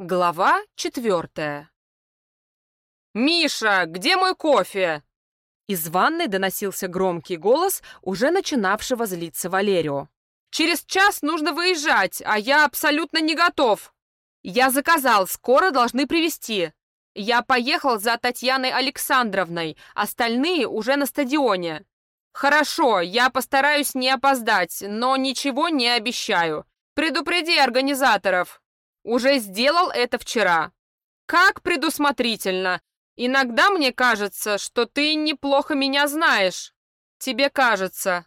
Глава четвертая. «Миша, где мой кофе?» Из ванной доносился громкий голос, уже начинавшего злиться Валерию. «Через час нужно выезжать, а я абсолютно не готов. Я заказал, скоро должны привезти. Я поехал за Татьяной Александровной, остальные уже на стадионе. Хорошо, я постараюсь не опоздать, но ничего не обещаю. Предупреди организаторов». Уже сделал это вчера. Как предусмотрительно. Иногда мне кажется, что ты неплохо меня знаешь. Тебе кажется.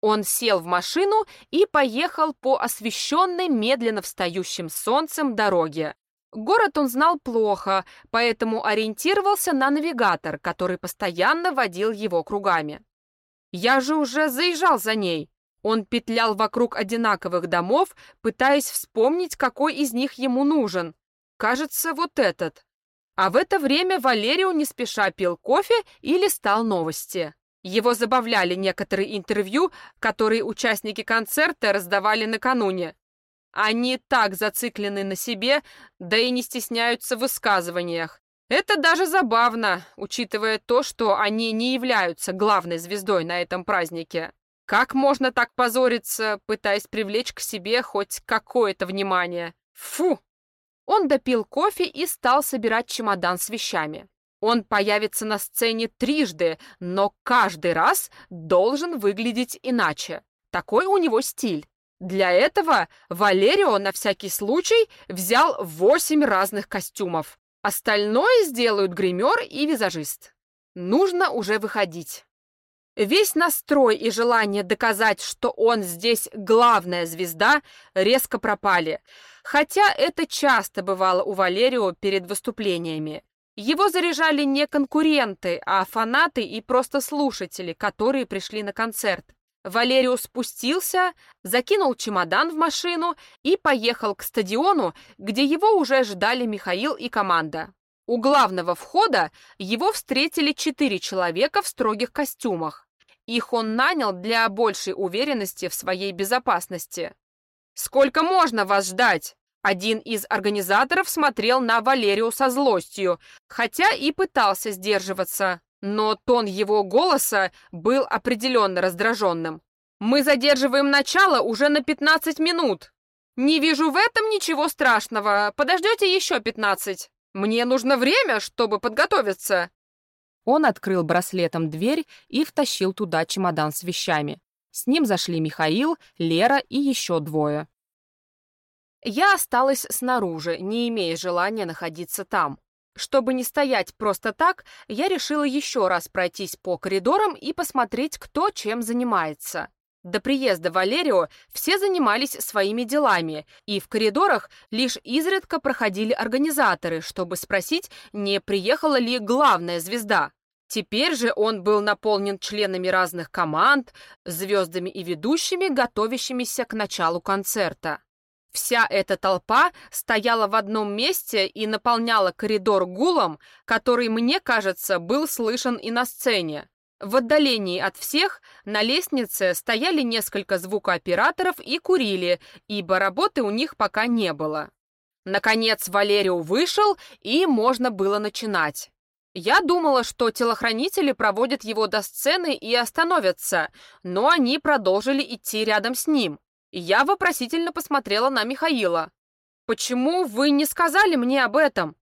Он сел в машину и поехал по освещенной медленно встающим солнцем дороге. Город он знал плохо, поэтому ориентировался на навигатор, который постоянно водил его кругами. Я же уже заезжал за ней. Он петлял вокруг одинаковых домов, пытаясь вспомнить, какой из них ему нужен. Кажется, вот этот. А в это время Валерио не спеша пил кофе и листал новости. Его забавляли некоторые интервью, которые участники концерта раздавали накануне. Они так зациклены на себе, да и не стесняются в высказываниях. Это даже забавно, учитывая то, что они не являются главной звездой на этом празднике. Как можно так позориться, пытаясь привлечь к себе хоть какое-то внимание? Фу! Он допил кофе и стал собирать чемодан с вещами. Он появится на сцене трижды, но каждый раз должен выглядеть иначе. Такой у него стиль. Для этого Валерио на всякий случай взял восемь разных костюмов. Остальное сделают гример и визажист. Нужно уже выходить. Весь настрой и желание доказать, что он здесь главная звезда, резко пропали. Хотя это часто бывало у Валерио перед выступлениями. Его заряжали не конкуренты, а фанаты и просто слушатели, которые пришли на концерт. Валерио спустился, закинул чемодан в машину и поехал к стадиону, где его уже ждали Михаил и команда. У главного входа его встретили четыре человека в строгих костюмах. Их он нанял для большей уверенности в своей безопасности. «Сколько можно вас ждать?» Один из организаторов смотрел на Валерию со злостью, хотя и пытался сдерживаться, но тон его голоса был определенно раздраженным. «Мы задерживаем начало уже на 15 минут. Не вижу в этом ничего страшного. Подождете еще 15. Мне нужно время, чтобы подготовиться. Он открыл браслетом дверь и втащил туда чемодан с вещами. С ним зашли Михаил, Лера и еще двое. Я осталась снаружи, не имея желания находиться там. Чтобы не стоять просто так, я решила еще раз пройтись по коридорам и посмотреть, кто чем занимается. До приезда Валерио все занимались своими делами, и в коридорах лишь изредка проходили организаторы, чтобы спросить, не приехала ли главная звезда. Теперь же он был наполнен членами разных команд, звездами и ведущими, готовящимися к началу концерта. Вся эта толпа стояла в одном месте и наполняла коридор гулом, который, мне кажется, был слышен и на сцене. В отдалении от всех на лестнице стояли несколько звукооператоров и курили, ибо работы у них пока не было. Наконец Валерио вышел, и можно было начинать. Я думала, что телохранители проводят его до сцены и остановятся, но они продолжили идти рядом с ним. Я вопросительно посмотрела на Михаила. «Почему вы не сказали мне об этом?»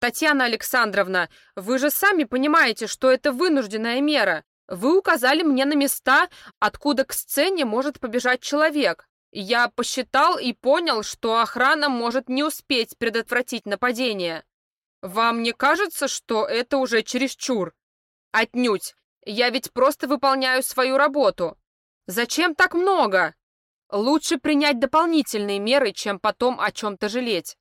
«Татьяна Александровна, вы же сами понимаете, что это вынужденная мера. Вы указали мне на места, откуда к сцене может побежать человек. Я посчитал и понял, что охрана может не успеть предотвратить нападение. Вам не кажется, что это уже чересчур? Отнюдь. Я ведь просто выполняю свою работу. Зачем так много? Лучше принять дополнительные меры, чем потом о чем-то жалеть.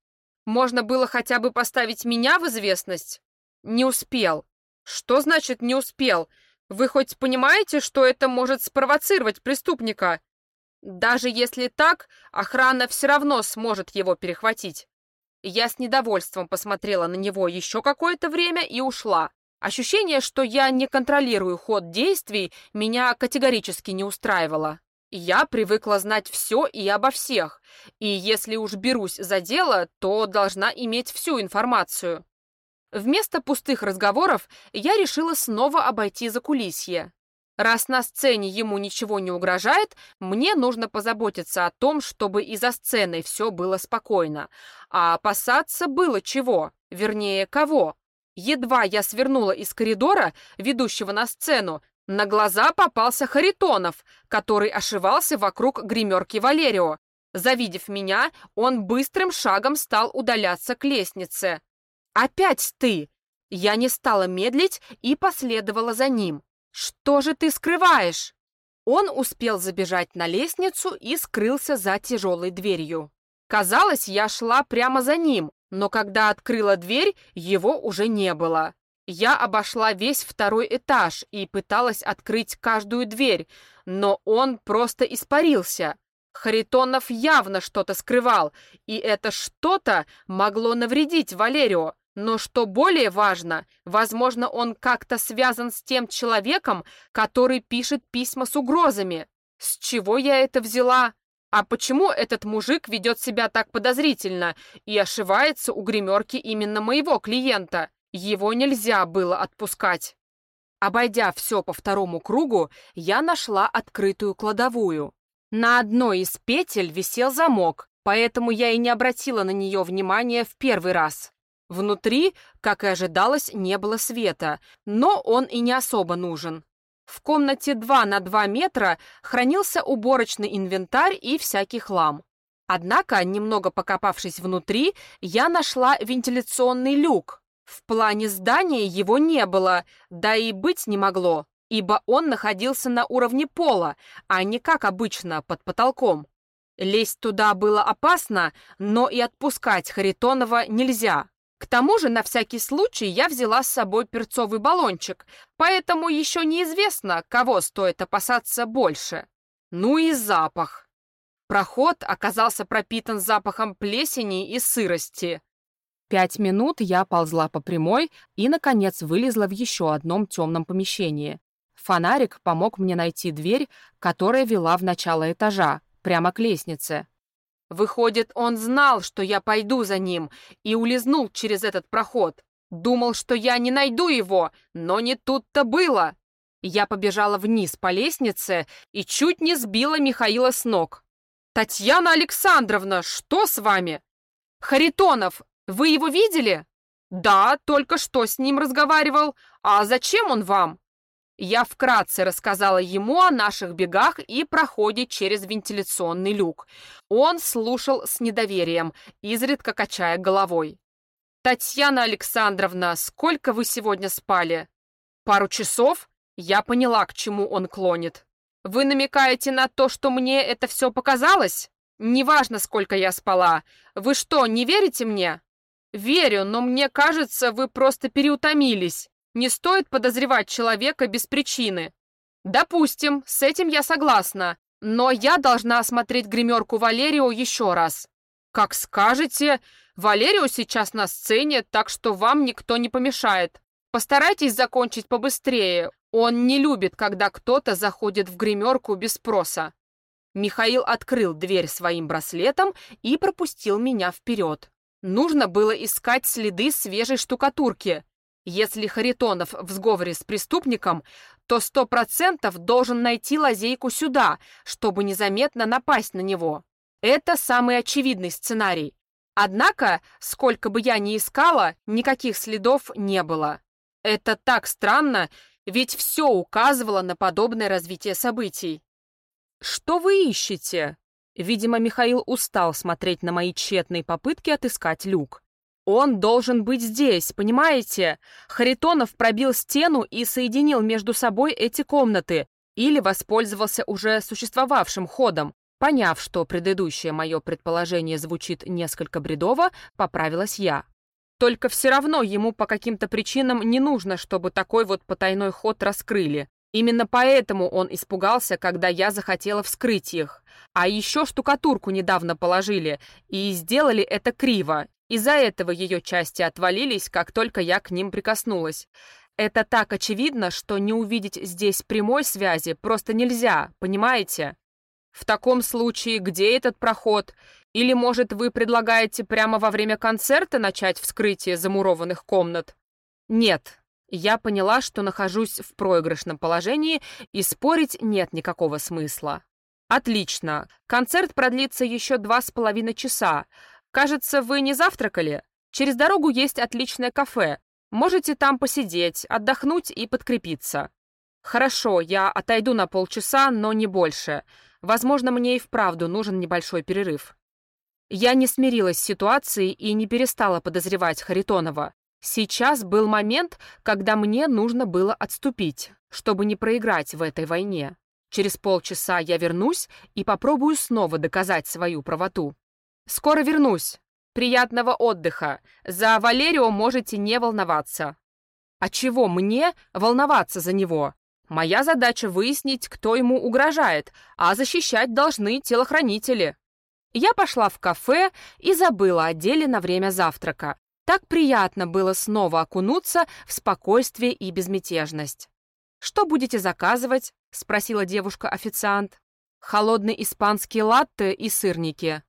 Можно было хотя бы поставить меня в известность? Не успел. Что значит «не успел»? Вы хоть понимаете, что это может спровоцировать преступника? Даже если так, охрана все равно сможет его перехватить. Я с недовольством посмотрела на него еще какое-то время и ушла. Ощущение, что я не контролирую ход действий, меня категорически не устраивало. Я привыкла знать все и обо всех, и если уж берусь за дело, то должна иметь всю информацию. Вместо пустых разговоров я решила снова обойти закулисье. Раз на сцене ему ничего не угрожает, мне нужно позаботиться о том, чтобы и за сценой все было спокойно. А опасаться было чего, вернее, кого. Едва я свернула из коридора, ведущего на сцену, на глаза попался Харитонов, который ошивался вокруг гримерки Валерио. Завидев меня, он быстрым шагом стал удаляться к лестнице. «Опять ты!» Я не стала медлить и последовала за ним. «Что же ты скрываешь?» Он успел забежать на лестницу и скрылся за тяжелой дверью. Казалось, я шла прямо за ним, но когда открыла дверь, его уже не было. Я обошла весь второй этаж и пыталась открыть каждую дверь, но он просто испарился. Харитонов явно что-то скрывал, и это что-то могло навредить Валерию. Но что более важно, возможно, он как-то связан с тем человеком, который пишет письма с угрозами. С чего я это взяла? А почему этот мужик ведет себя так подозрительно и ошивается у гримерки именно моего клиента? Его нельзя было отпускать. Обойдя все по второму кругу, я нашла открытую кладовую. На одной из петель висел замок, поэтому я и не обратила на нее внимания в первый раз. Внутри, как и ожидалось, не было света, но он и не особо нужен. В комнате 2 на 2 метра хранился уборочный инвентарь и всякий хлам. Однако, немного покопавшись внутри, я нашла вентиляционный люк. В плане здания его не было, да и быть не могло, ибо он находился на уровне пола, а не как обычно под потолком. Лезть туда было опасно, но и отпускать Харитонова нельзя. К тому же, на всякий случай, я взяла с собой перцовый баллончик, поэтому еще неизвестно, кого стоит опасаться больше. Ну и запах. Проход оказался пропитан запахом плесени и сырости. Пять минут я ползла по прямой и, наконец, вылезла в еще одном темном помещении. Фонарик помог мне найти дверь, которая вела в начало этажа, прямо к лестнице. Выходит, он знал, что я пойду за ним, и улизнул через этот проход. Думал, что я не найду его, но не тут-то было. Я побежала вниз по лестнице и чуть не сбила Михаила с ног. «Татьяна Александровна, что с вами?» «Харитонов, вы его видели?» «Да, только что с ним разговаривал. А зачем он вам?» Я вкратце рассказала ему о наших бегах и проходе через вентиляционный люк. Он слушал с недоверием, изредка качая головой. «Татьяна Александровна, сколько вы сегодня спали?» «Пару часов?» Я поняла, к чему он клонит. «Вы намекаете на то, что мне это все показалось? Неважно, сколько я спала. Вы что, не верите мне?» «Верю, но мне кажется, вы просто переутомились. Не стоит подозревать человека без причины. Допустим, с этим я согласна, но я должна осмотреть гримерку Валерио еще раз. Как скажете, Валерио сейчас на сцене, так что вам никто не помешает. Постарайтесь закончить побыстрее. Он не любит, когда кто-то заходит в гримерку без спроса. Михаил открыл дверь своим браслетом и пропустил меня вперед. Нужно было искать следы свежей штукатурки. Если Харитонов в сговоре с преступником, то сто процентов должен найти лазейку сюда, чтобы незаметно напасть на него. Это самый очевидный сценарий. Однако, сколько бы я ни искала, никаких следов не было. Это так странно, ведь все указывало на подобное развитие событий. «Что вы ищете?» Видимо, Михаил устал смотреть на мои тщетные попытки отыскать люк. Он должен быть здесь, понимаете? Харитонов пробил стену и соединил между собой эти комнаты или воспользовался уже существовавшим ходом. Поняв, что предыдущее мое предположение звучит несколько бредово, поправилась я. Только все равно ему по каким-то причинам не нужно, чтобы такой вот потайной ход раскрыли. Именно поэтому он испугался, когда я захотела вскрыть их. А еще штукатурку недавно положили, и сделали это криво, из-за этого ее части отвалились, как только я к ним прикоснулась. Это так очевидно, что не увидеть здесь прямой связи просто нельзя, понимаете? В таком случае, где этот проход? Или, может, вы предлагаете прямо во время концерта начать вскрытие замурованных комнат? Нет. Я поняла, что нахожусь в проигрышном положении, и спорить нет никакого смысла. Отлично. Концерт продлится еще два с половиной часа. Кажется, вы не завтракали? Через дорогу есть отличное кафе. Можете там посидеть, отдохнуть и подкрепиться. Хорошо, я отойду на полчаса, но не больше. Возможно, мне и вправду нужен небольшой перерыв. Я не смирилась с ситуацией и не перестала подозревать Харитонова. Сейчас был момент, когда мне нужно было отступить, чтобы не проиграть в этой войне. Через полчаса я вернусь и попробую снова доказать свою правоту. Скоро вернусь. Приятного отдыха. За Валерио можете не волноваться. А чего мне волноваться за него? Моя задача выяснить, кто ему угрожает, а защищать должны телохранители. Я пошла в кафе и забыла о деле на время завтрака. Так приятно было снова окунуться в спокойствие и безмятежность. «Что будете заказывать?» — спросила девушка-официант. «Холодный испанский латте и сырники».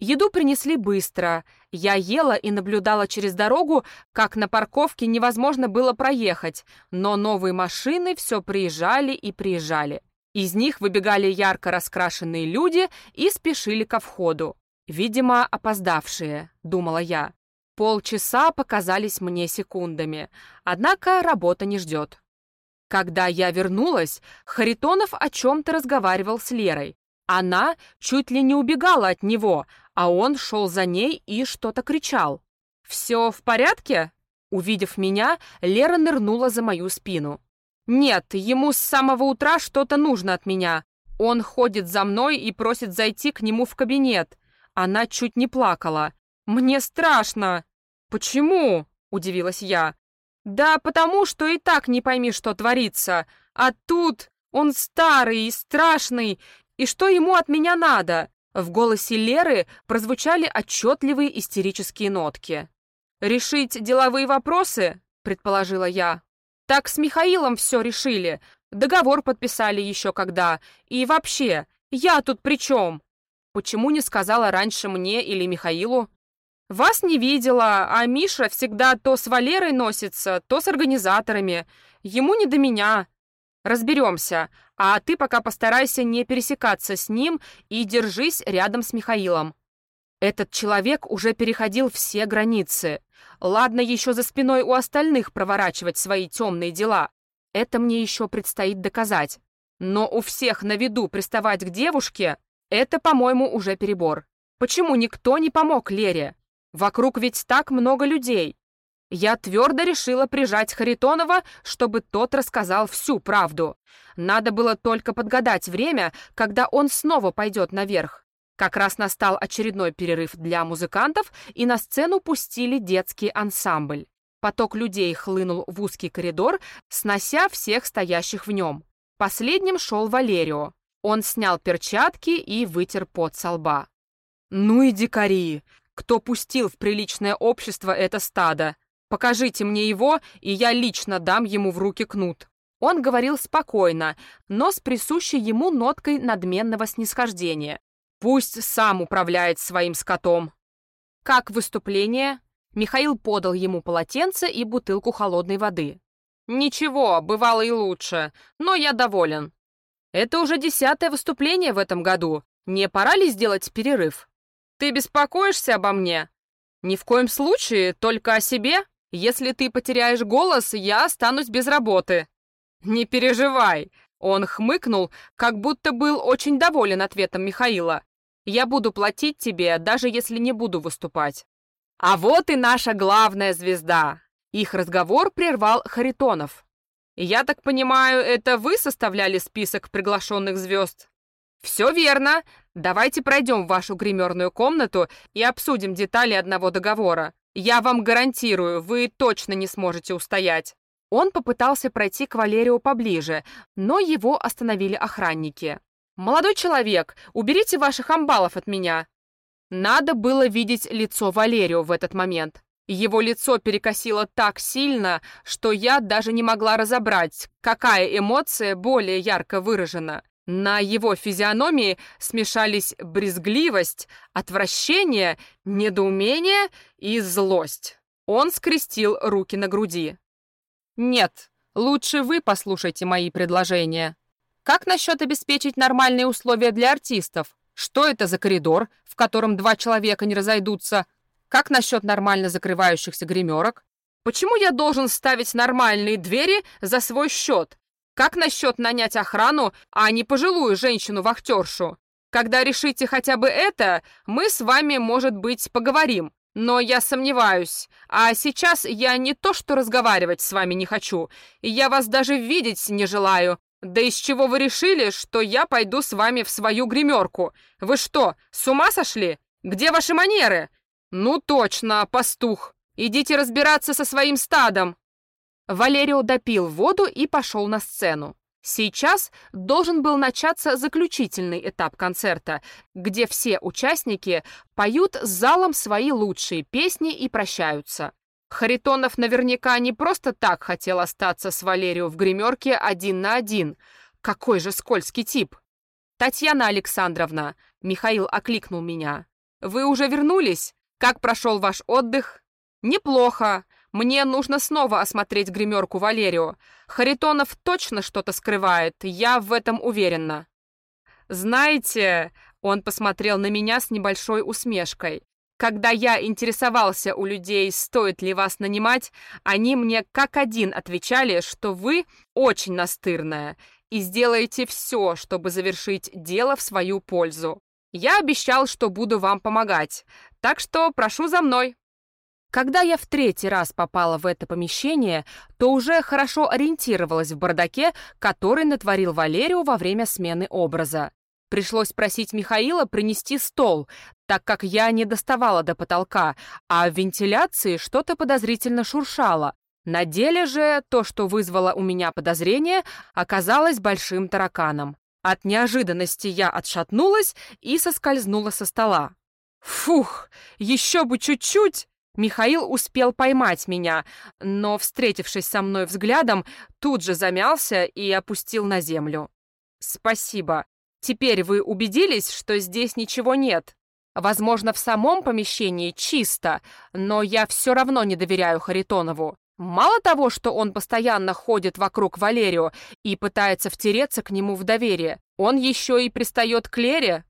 Еду принесли быстро. Я ела и наблюдала через дорогу, как на парковке невозможно было проехать, но новые машины все приезжали и приезжали. Из них выбегали ярко раскрашенные люди и спешили ко входу. Видимо, опоздавшие, думала я. Полчаса показались мне секундами, однако работа не ждет. Когда я вернулась, Харитонов о чем-то разговаривал с Лерой. Она чуть ли не убегала от него, а он шел за ней и что-то кричал. «Все в порядке?» Увидев меня, Лера нырнула за мою спину. «Нет, ему с самого утра что-то нужно от меня. Он ходит за мной и просит зайти к нему в кабинет». Она чуть не плакала. «Мне страшно!» «Почему?» — удивилась я. «Да потому, что и так не пойми, что творится. А тут он старый и страшный, и что ему от меня надо?» В голосе Леры прозвучали отчетливые истерические нотки. «Решить деловые вопросы?» — предположила я. «Так с Михаилом все решили. Договор подписали еще когда. И вообще, я тут при чем? Почему не сказала раньше мне или Михаилу?» «Вас не видела, а Миша всегда то с Валерой носится, то с организаторами. Ему не до меня. Разберемся, а ты пока постарайся не пересекаться с ним и держись рядом с Михаилом». Этот человек уже переходил все границы. Ладно еще за спиной у остальных проворачивать свои темные дела. Это мне еще предстоит доказать. Но у всех на виду приставать к девушке — это, по-моему, уже перебор. Почему никто не помог Лере? Вокруг ведь так много людей. Я твердо решила прижать Харитонова, чтобы тот рассказал всю правду. Надо было только подгадать время, когда он снова пойдет наверх. Как раз настал очередной перерыв для музыкантов, и на сцену пустили детский ансамбль. Поток людей хлынул в узкий коридор, снося всех стоящих в нем. Последним шел Валерио. Он снял перчатки и вытер пот со лба. «Ну и дикари! Кто пустил в приличное общество это стадо? Покажите мне его, и я лично дам ему в руки кнут». Он говорил спокойно, но с присущей ему ноткой надменного снисхождения. «Пусть сам управляет своим скотом». «Как выступление?» Михаил подал ему полотенце и бутылку холодной воды. «Ничего, бывало и лучше, но я доволен. Это уже десятое выступление в этом году. Не пора ли сделать перерыв?» Ты беспокоишься обо мне? Ни в коем случае, только о себе. Если ты потеряешь голос, я останусь без работы. Не переживай. Он хмыкнул, как будто был очень доволен ответом Михаила. Я буду платить тебе, даже если не буду выступать. А вот и наша главная звезда. Их разговор прервал Харитонов. Я так понимаю, это вы составляли список приглашенных звезд? «Все верно. Давайте пройдем в вашу гримерную комнату и обсудим детали одного договора. Я вам гарантирую, вы точно не сможете устоять». Он попытался пройти к Валерию поближе, но его остановили охранники. «Молодой человек, уберите ваших амбалов от меня!» Надо было видеть лицо Валерию в этот момент. Его лицо перекосило так сильно, что я даже не могла разобрать, какая эмоция более ярко выражена. На его физиономии смешались брезгливость, отвращение, недоумение и злость. Он скрестил руки на груди. «Нет, лучше вы послушайте мои предложения. Как насчет обеспечить нормальные условия для артистов? Что это за коридор, в котором два человека не разойдутся? Как насчет нормально закрывающихся гримерок? Почему я должен ставить нормальные двери за свой счет, как насчет нанять охрану, а не пожилую женщину-вахтершу? Когда решите хотя бы это, мы с вами, может быть, поговорим. Но я сомневаюсь. А сейчас я не то что разговаривать с вами не хочу. Я вас даже видеть не желаю. Да из чего вы решили, что я пойду с вами в свою гримерку? Вы что, с ума сошли? Где ваши манеры? Ну точно, пастух. Идите разбираться со своим стадом. Валерио допил воду и пошел на сцену. Сейчас должен был начаться заключительный этап концерта, где все участники поют с залом свои лучшие песни и прощаются. Харитонов наверняка не просто так хотел остаться с Валерио в гримерке один на один. Какой же скользкий тип! «Татьяна Александровна», — Михаил окликнул меня. «Вы уже вернулись? Как прошел ваш отдых?» «Неплохо. Мне нужно снова осмотреть гримерку Валерио. Харитонов точно что-то скрывает, я в этом уверена. Знаете, он посмотрел на меня с небольшой усмешкой. Когда я интересовался у людей, стоит ли вас нанимать, они мне как один отвечали, что вы очень настырная и сделаете все, чтобы завершить дело в свою пользу. Я обещал, что буду вам помогать, так что прошу за мной. Когда я в третий раз попала в это помещение, то уже хорошо ориентировалась в бардаке, который натворил Валерию во время смены образа. Пришлось просить Михаила принести стол, так как я не доставала до потолка, а в вентиляции что-то подозрительно шуршало. На деле же то, что вызвало у меня подозрение, оказалось большим тараканом. От неожиданности я отшатнулась и соскользнула со стола. Фух, еще бы чуть-чуть! Михаил успел поймать меня, но, встретившись со мной взглядом, тут же замялся и опустил на землю. «Спасибо. Теперь вы убедились, что здесь ничего нет? Возможно, в самом помещении чисто, но я все равно не доверяю Харитонову. Мало того, что он постоянно ходит вокруг Валерио и пытается втереться к нему в доверие, он еще и пристает к Лере».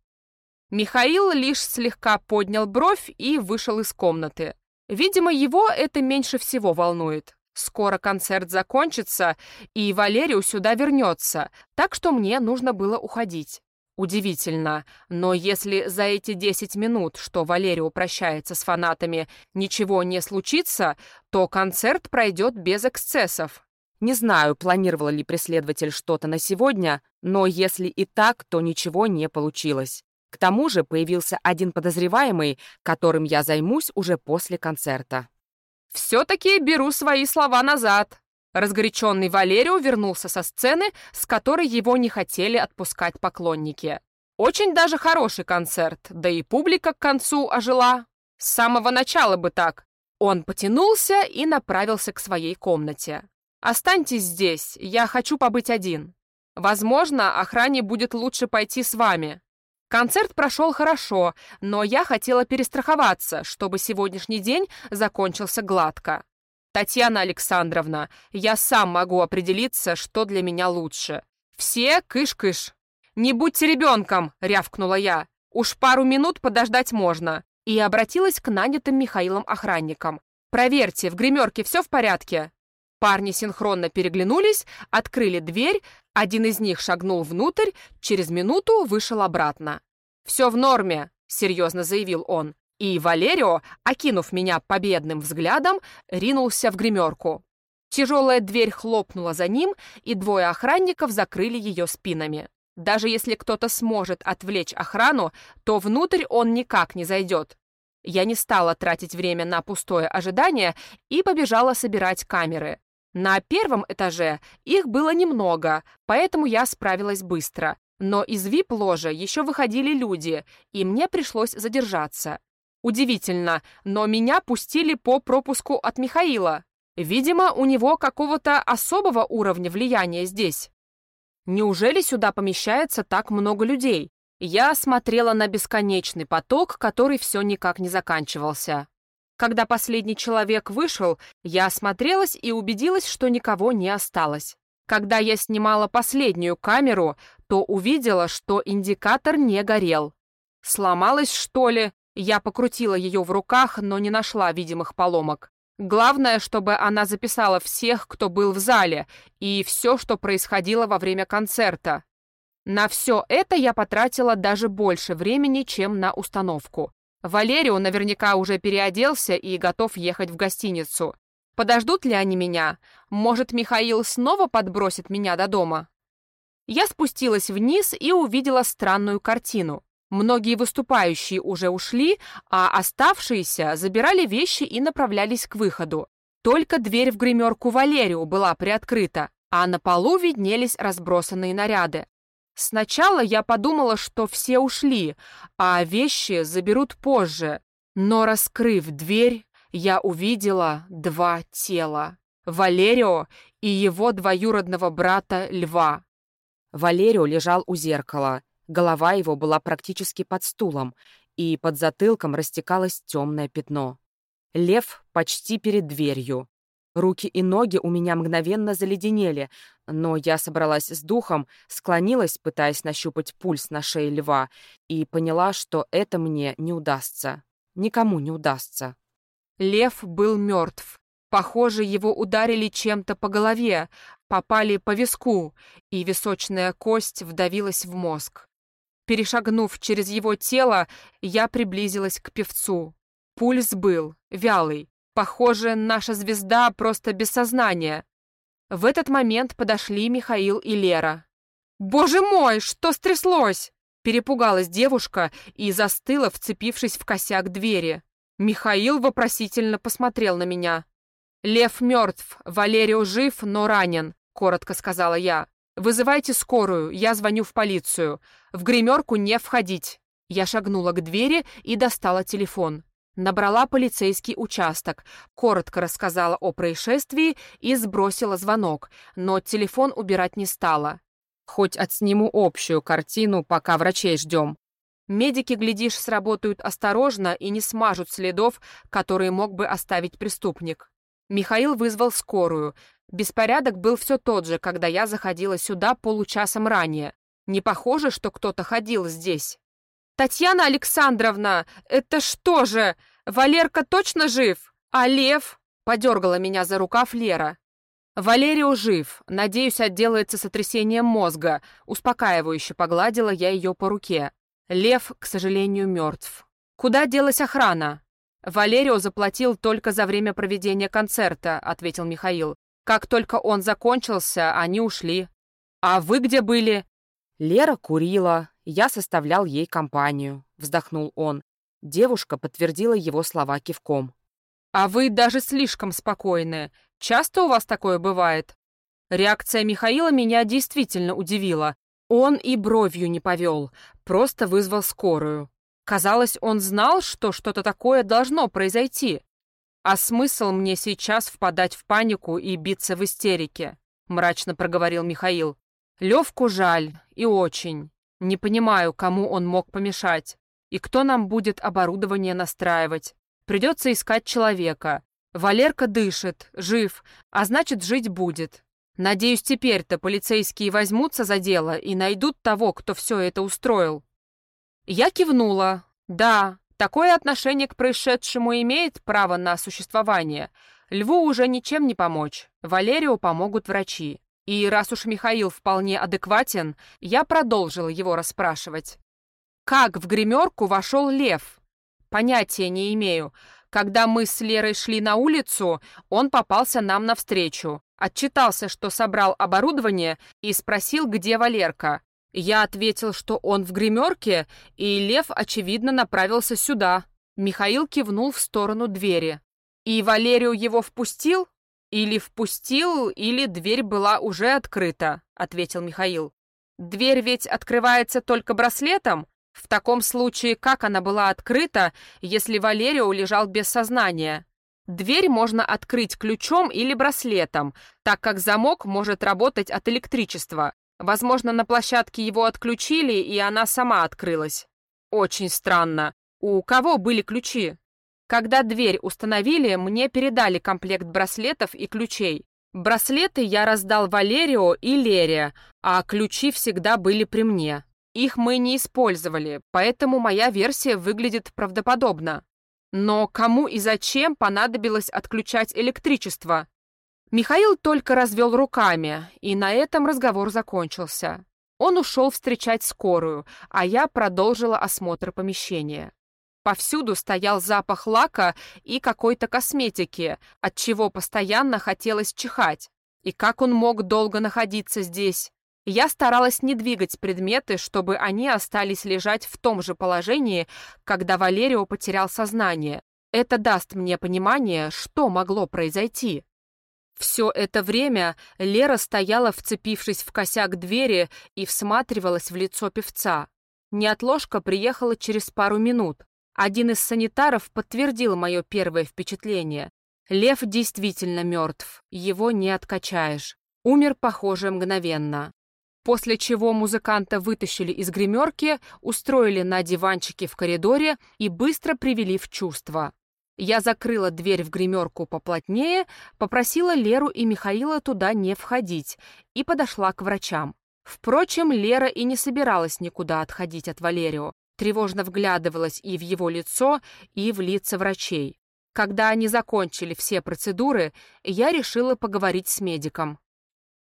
Михаил лишь слегка поднял бровь и вышел из комнаты. Видимо, его это меньше всего волнует. Скоро концерт закончится, и Валерию сюда вернется, так что мне нужно было уходить. Удивительно, но если за эти 10 минут, что Валерию прощается с фанатами, ничего не случится, то концерт пройдет без эксцессов. Не знаю, планировал ли преследователь что-то на сегодня, но если и так, то ничего не получилось. К тому же появился один подозреваемый, которым я займусь уже после концерта. «Все-таки беру свои слова назад», Разгоряченный Валерио вернулся со сцены, с которой его не хотели отпускать поклонники. Очень даже хороший концерт, да и публика к концу ожила. С самого начала бы так. Он потянулся и направился к своей комнате. «Останьтесь здесь, я хочу побыть один. Возможно, охране будет лучше пойти с вами. Концерт прошел хорошо, но я хотела перестраховаться, чтобы сегодняшний день закончился гладко. Татьяна Александровна, я сам могу определиться, что для меня лучше. Все кыш-кыш. «Не будьте ребенком!» — рявкнула я. «Уж пару минут подождать можно». И обратилась к нанятым Михаилом охранникам. «Проверьте, в гримерке все в порядке?» Парни синхронно переглянулись, открыли дверь, один из них шагнул внутрь, через минуту вышел обратно. «Все в норме», — серьезно заявил он. И Валерио, окинув меня победным взглядом, ринулся в гримерку. Тяжелая дверь хлопнула за ним, и двое охранников закрыли ее спинами. Даже если кто-то сможет отвлечь охрану, то внутрь он никак не зайдет. Я не стала тратить время на пустое ожидание и побежала собирать камеры. На первом этаже их было немного, поэтому я справилась быстро. Но из вип-ложа еще выходили люди, и мне пришлось задержаться. Удивительно, но меня пустили по пропуску от Михаила. Видимо, у него какого-то особого уровня влияния здесь. Неужели сюда помещается так много людей? Я смотрела на бесконечный поток, который все никак не заканчивался. Когда последний человек вышел, я осмотрелась и убедилась, что никого не осталось. Когда я снимала последнюю камеру, то увидела, что индикатор не горел. Сломалась, что ли? Я покрутила ее в руках, но не нашла видимых поломок. Главное, чтобы она записала всех, кто был в зале, и все, что происходило во время концерта. На все это я потратила даже больше времени, чем на установку. Валерио наверняка уже переоделся и готов ехать в гостиницу. Подождут ли они меня? Может, Михаил снова подбросит меня до дома? Я спустилась вниз и увидела странную картину. Многие выступающие уже ушли, а оставшиеся забирали вещи и направлялись к выходу. Только дверь в гримерку Валерию была приоткрыта, а на полу виднелись разбросанные наряды. Сначала я подумала, что все ушли, а вещи заберут позже. Но, раскрыв дверь, я увидела два тела. Валерио и его двоюродного брата Льва. Валерио лежал у зеркала. Голова его была практически под стулом, и под затылком растекалось темное пятно. Лев почти перед дверью. Руки и ноги у меня мгновенно заледенели, но я собралась с духом, склонилась, пытаясь нащупать пульс на шее льва, и поняла, что это мне не удастся. Никому не удастся. Лев был мертв. Похоже, его ударили чем-то по голове, попали по виску, и височная кость вдавилась в мозг. Перешагнув через его тело, я приблизилась к певцу. Пульс был вялый, Похоже, наша звезда просто без сознания. В этот момент подошли Михаил и Лера. «Боже мой, что стряслось?» Перепугалась девушка и застыла, вцепившись в косяк двери. Михаил вопросительно посмотрел на меня. «Лев мертв, Валерио жив, но ранен», — коротко сказала я. «Вызывайте скорую, я звоню в полицию. В гримерку не входить». Я шагнула к двери и достала телефон. Набрала полицейский участок, коротко рассказала о происшествии и сбросила звонок, но телефон убирать не стала. Хоть отсниму общую картину, пока врачей ждем. Медики, глядишь, сработают осторожно и не смажут следов, которые мог бы оставить преступник. Михаил вызвал скорую. Беспорядок был все тот же, когда я заходила сюда получасом ранее. Не похоже, что кто-то ходил здесь. «Татьяна Александровна, это что же? Валерка точно жив? А Лев?» — подергала меня за рукав Лера. «Валерио жив. Надеюсь, отделается сотрясением мозга». Успокаивающе погладила я ее по руке. Лев, к сожалению, мертв. «Куда делась охрана?» «Валерио заплатил только за время проведения концерта», — ответил Михаил. «Как только он закончился, они ушли». «А вы где были?» Лера курила, я составлял ей компанию, вздохнул он. Девушка подтвердила его слова кивком. «А вы даже слишком спокойны. Часто у вас такое бывает?» Реакция Михаила меня действительно удивила. Он и бровью не повел, просто вызвал скорую. Казалось, он знал, что что-то такое должно произойти. «А смысл мне сейчас впадать в панику и биться в истерике?» — мрачно проговорил Михаил. «Левку жаль, и очень. Не понимаю, кому он мог помешать. И кто нам будет оборудование настраивать. Придется искать человека. Валерка дышит, жив, а значит, жить будет. Надеюсь, теперь-то полицейские возьмутся за дело и найдут того, кто все это устроил. Я кивнула. Да, такое отношение к происшедшему имеет право на существование. Льву уже ничем не помочь. Валерию помогут врачи. И раз уж Михаил вполне адекватен, я продолжила его расспрашивать. Как в гримерку вошел лев? Понятия не имею. Когда мы с Лерой шли на улицу, он попался нам навстречу. Отчитался, что собрал оборудование и спросил, где Валерка. Я ответил, что он в гримерке, и лев, очевидно, направился сюда. Михаил кивнул в сторону двери. «И Валерию его впустил?» «Или впустил, или дверь была уже открыта», — ответил Михаил. «Дверь ведь открывается только браслетом? В таком случае, как она была открыта, если Валерио лежал без сознания?» Дверь можно открыть ключом или браслетом, так как замок может работать от электричества. Возможно, на площадке его отключили, и она сама открылась. Очень странно. У кого были ключи? Когда дверь установили, мне передали комплект браслетов и ключей. Браслеты я раздал Валерио и Лере, а ключи всегда были при мне. Их мы не использовали, поэтому моя версия выглядит правдоподобно. Но кому и зачем понадобилось отключать электричество? Михаил только развел руками, и на этом разговор закончился. Он ушел встречать скорую, а я продолжила осмотр помещения. Повсюду стоял запах лака и какой-то косметики, от чего постоянно хотелось чихать. И как он мог долго находиться здесь? Я старалась не двигать предметы, чтобы они остались лежать в том же положении, когда Валерио потерял сознание. Это даст мне понимание, что могло произойти. Все это время Лера стояла, вцепившись в косяк двери, и всматривалась в лицо певца. Неотложка приехала через пару минут. Один из санитаров подтвердил мое первое впечатление. Лев действительно мертв, его не откачаешь. Умер, похоже, мгновенно. После чего музыканта вытащили из гримерки, устроили на диванчике в коридоре и быстро привели в чувство. Я закрыла дверь в гримерку поплотнее, попросила Леру и Михаила туда не входить и подошла к врачам. Впрочем, Лера и не собиралась никуда отходить от Валерио, тревожно вглядывалась и в его лицо, и в лица врачей. Когда они закончили все процедуры, я решила поговорить с медиком.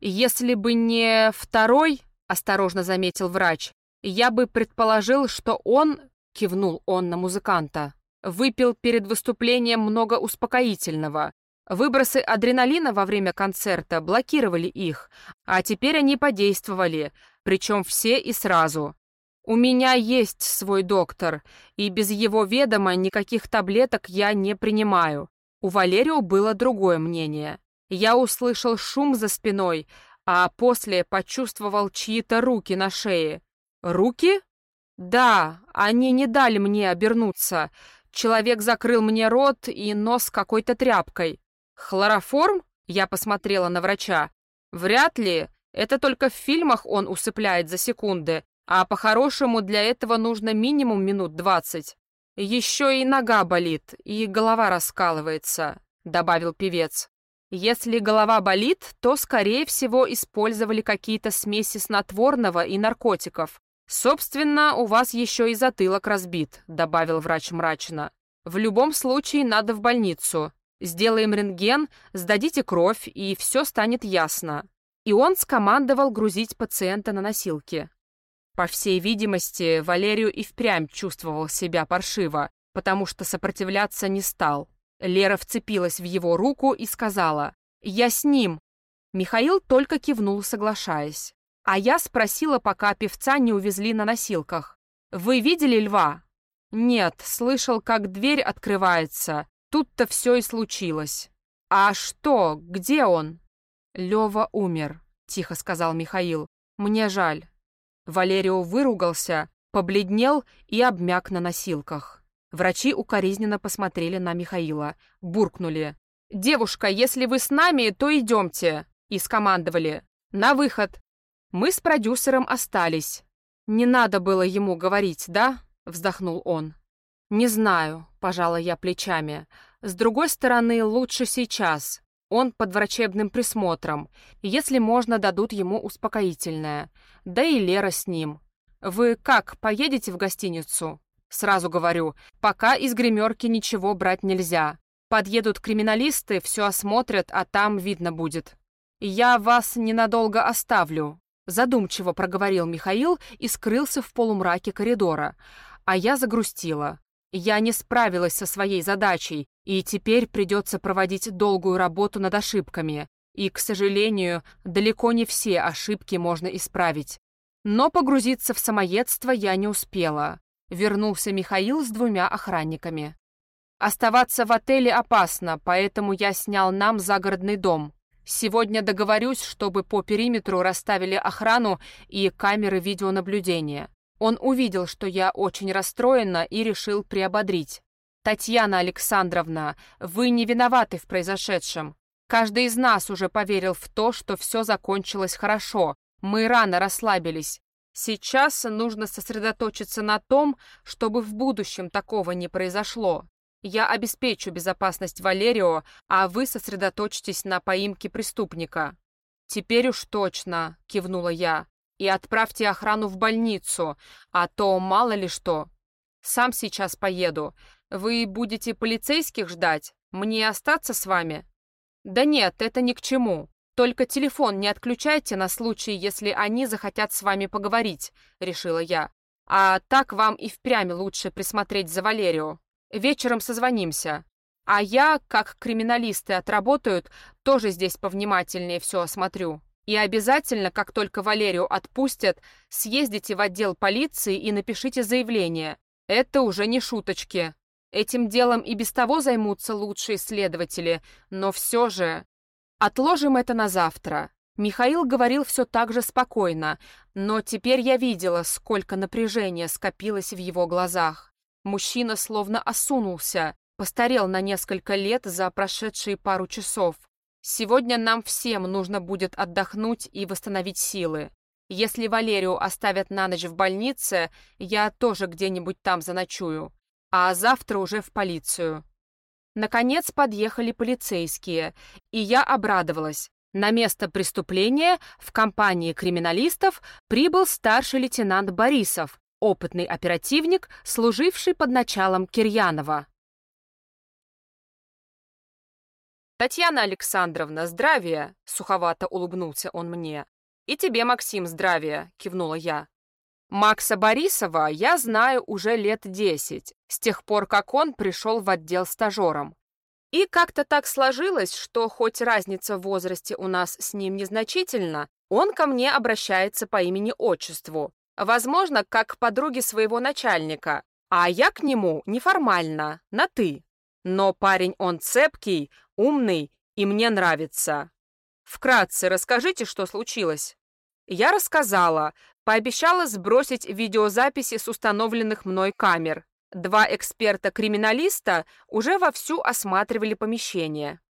«Если бы не второй», — осторожно заметил врач, «я бы предположил, что он...» — кивнул он на музыканта. Выпил перед выступлением много успокоительного. Выбросы адреналина во время концерта блокировали их, а теперь они подействовали, причем все и сразу. У меня есть свой доктор, и без его ведома никаких таблеток я не принимаю. У Валерио было другое мнение. Я услышал шум за спиной, а после почувствовал чьи-то руки на шее. Руки? Да, они не дали мне обернуться. Человек закрыл мне рот и нос какой-то тряпкой. Хлороформ? Я посмотрела на врача. Вряд ли. Это только в фильмах он усыпляет за секунды, а по-хорошему для этого нужно минимум минут двадцать. Еще и нога болит, и голова раскалывается, добавил певец. Если голова болит, то, скорее всего, использовали какие-то смеси снотворного и наркотиков. «Собственно, у вас еще и затылок разбит», — добавил врач мрачно. «В любом случае надо в больницу. Сделаем рентген, сдадите кровь, и все станет ясно». И он скомандовал грузить пациента на носилки. По всей видимости, Валерию и впрямь чувствовал себя паршиво, потому что сопротивляться не стал. Лера вцепилась в его руку и сказала «Я с ним». Михаил только кивнул, соглашаясь. А я спросила, пока певца не увезли на носилках. «Вы видели льва?» «Нет, слышал, как дверь открывается. Тут-то все и случилось». «А что? Где он?» «Лева умер», — тихо сказал Михаил. «Мне жаль». Валерио выругался, побледнел и обмяк на носилках. Врачи укоризненно посмотрели на Михаила, буркнули. «Девушка, если вы с нами, то идемте!» И скомандовали. «На выход!» Мы с продюсером остались. Не надо было ему говорить, да? Вздохнул он. Не знаю, пожала я плечами. С другой стороны, лучше сейчас. Он под врачебным присмотром. Если можно, дадут ему успокоительное. Да и Лера с ним. Вы как, поедете в гостиницу? Сразу говорю, пока из гримерки ничего брать нельзя. Подъедут криминалисты, все осмотрят, а там видно будет. Я вас ненадолго оставлю. Задумчиво проговорил Михаил и скрылся в полумраке коридора. А я загрустила. Я не справилась со своей задачей, и теперь придется проводить долгую работу над ошибками. И, к сожалению, далеко не все ошибки можно исправить. Но погрузиться в самоедство я не успела. Вернулся Михаил с двумя охранниками. Оставаться в отеле опасно, поэтому я снял нам загородный дом. Сегодня договорюсь, чтобы по периметру расставили охрану и камеры видеонаблюдения. Он увидел, что я очень расстроена и решил приободрить. «Татьяна Александровна, вы не виноваты в произошедшем. Каждый из нас уже поверил в то, что все закончилось хорошо. Мы рано расслабились. Сейчас нужно сосредоточиться на том, чтобы в будущем такого не произошло. Я обеспечу безопасность Валерио, а вы сосредоточьтесь на поимке преступника. Теперь уж точно, кивнула я. И отправьте охрану в больницу, а то мало ли что. Сам сейчас поеду. Вы будете полицейских ждать? Мне остаться с вами? Да нет, это ни к чему. Только телефон не отключайте на случай, если они захотят с вами поговорить, решила я. А так вам и впрямь лучше присмотреть за Валерию. Вечером созвонимся. А я, как криминалисты отработают, тоже здесь повнимательнее все осмотрю. И обязательно, как только Валерию отпустят, съездите в отдел полиции и напишите заявление. Это уже не шуточки. Этим делом и без того займутся лучшие следователи, но все же... Отложим это на завтра. Михаил говорил все так же спокойно, но теперь я видела, сколько напряжения скопилось в его глазах. Мужчина словно осунулся, постарел на несколько лет за прошедшие пару часов. Сегодня нам всем нужно будет отдохнуть и восстановить силы. Если Валерию оставят на ночь в больнице, я тоже где-нибудь там заночую. А завтра уже в полицию. Наконец подъехали полицейские, и я обрадовалась. На место преступления в компании криминалистов прибыл старший лейтенант Борисов, опытный оперативник, служивший под началом Кирьянова. «Татьяна Александровна, здравия!» — суховато улыбнулся он мне. «И тебе, Максим, здравия!» — кивнула я. Макса Борисова я знаю уже лет десять, с тех пор, как он пришел в отдел стажером. И как-то так сложилось, что хоть разница в возрасте у нас с ним незначительна, он ко мне обращается по имени-отчеству, возможно, как к подруге своего начальника, а я к нему неформально, на «ты». Но парень он цепкий, умный и мне нравится. Вкратце расскажите, что случилось. Я рассказала, пообещала сбросить видеозаписи с установленных мной камер. Два эксперта-криминалиста уже вовсю осматривали помещение.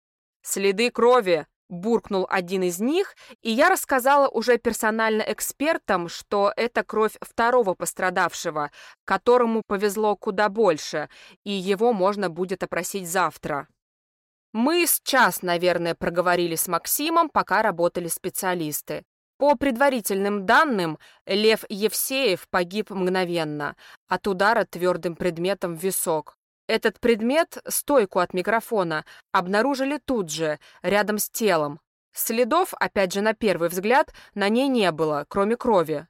«Следы крови», — буркнул один из них, и я рассказала уже персонально экспертам, что это кровь второго пострадавшего, которому повезло куда больше, и его можно будет опросить завтра. Мы с час, наверное, проговорили с Максимом, пока работали специалисты. По предварительным данным, Лев Евсеев погиб мгновенно от удара твердым предметом в висок. Этот предмет, стойку от микрофона, обнаружили тут же, рядом с телом. Следов, опять же на первый взгляд, на ней не было, кроме крови.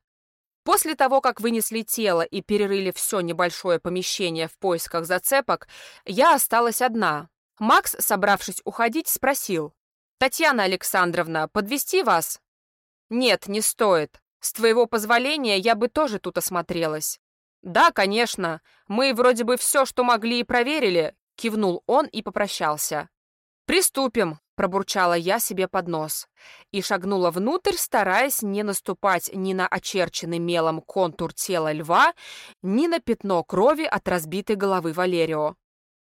После того, как вынесли тело и перерыли все небольшое помещение в поисках зацепок, я осталась одна. Макс, собравшись уходить, спросил. «Татьяна Александровна, подвести вас?» «Нет, не стоит. С твоего позволения я бы тоже тут осмотрелась». «Да, конечно. Мы вроде бы все, что могли, и проверили», — кивнул он и попрощался. «Приступим», — пробурчала я себе под нос и шагнула внутрь, стараясь не наступать ни на очерченный мелом контур тела льва, ни на пятно крови от разбитой головы Валерио.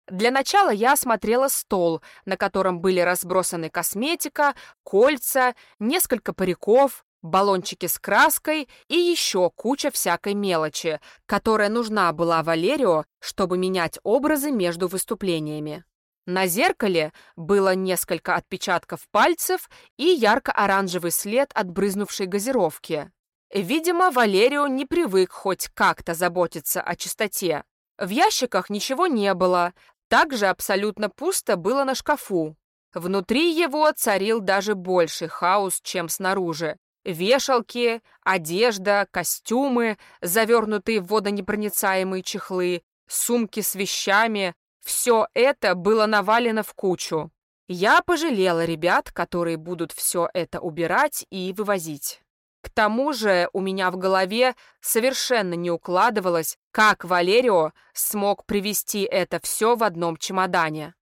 Для начала я осмотрела стол, на котором были разбросаны косметика, кольца, несколько париков, баллончики с краской и еще куча всякой мелочи, которая нужна была Валерио, чтобы менять образы между выступлениями. На зеркале было несколько отпечатков пальцев и ярко-оранжевый след от брызнувшей газировки. Видимо, Валерио не привык хоть как-то заботиться о чистоте. В ящиках ничего не было, также абсолютно пусто было на шкафу. Внутри его царил даже больший хаос, чем снаружи. Вешалки, одежда, костюмы, завернутые в водонепроницаемые чехлы, сумки с вещами — все это было навалено в кучу. Я пожалела ребят, которые будут все это убирать и вывозить. К тому же у меня в голове совершенно не укладывалось, как Валерио смог привезти это все в одном чемодане.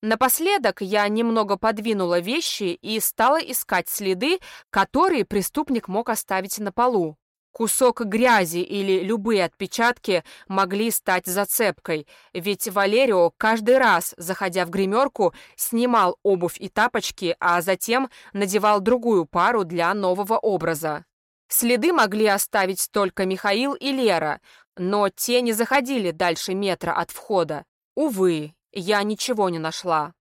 Напоследок я немного подвинула вещи и стала искать следы, которые преступник мог оставить на полу. Кусок грязи или любые отпечатки могли стать зацепкой, ведь Валерио каждый раз, заходя в гримерку, снимал обувь и тапочки, а затем надевал другую пару для нового образа. Следы могли оставить только Михаил и Лера, но те не заходили дальше метра от входа. Увы, я ничего не нашла.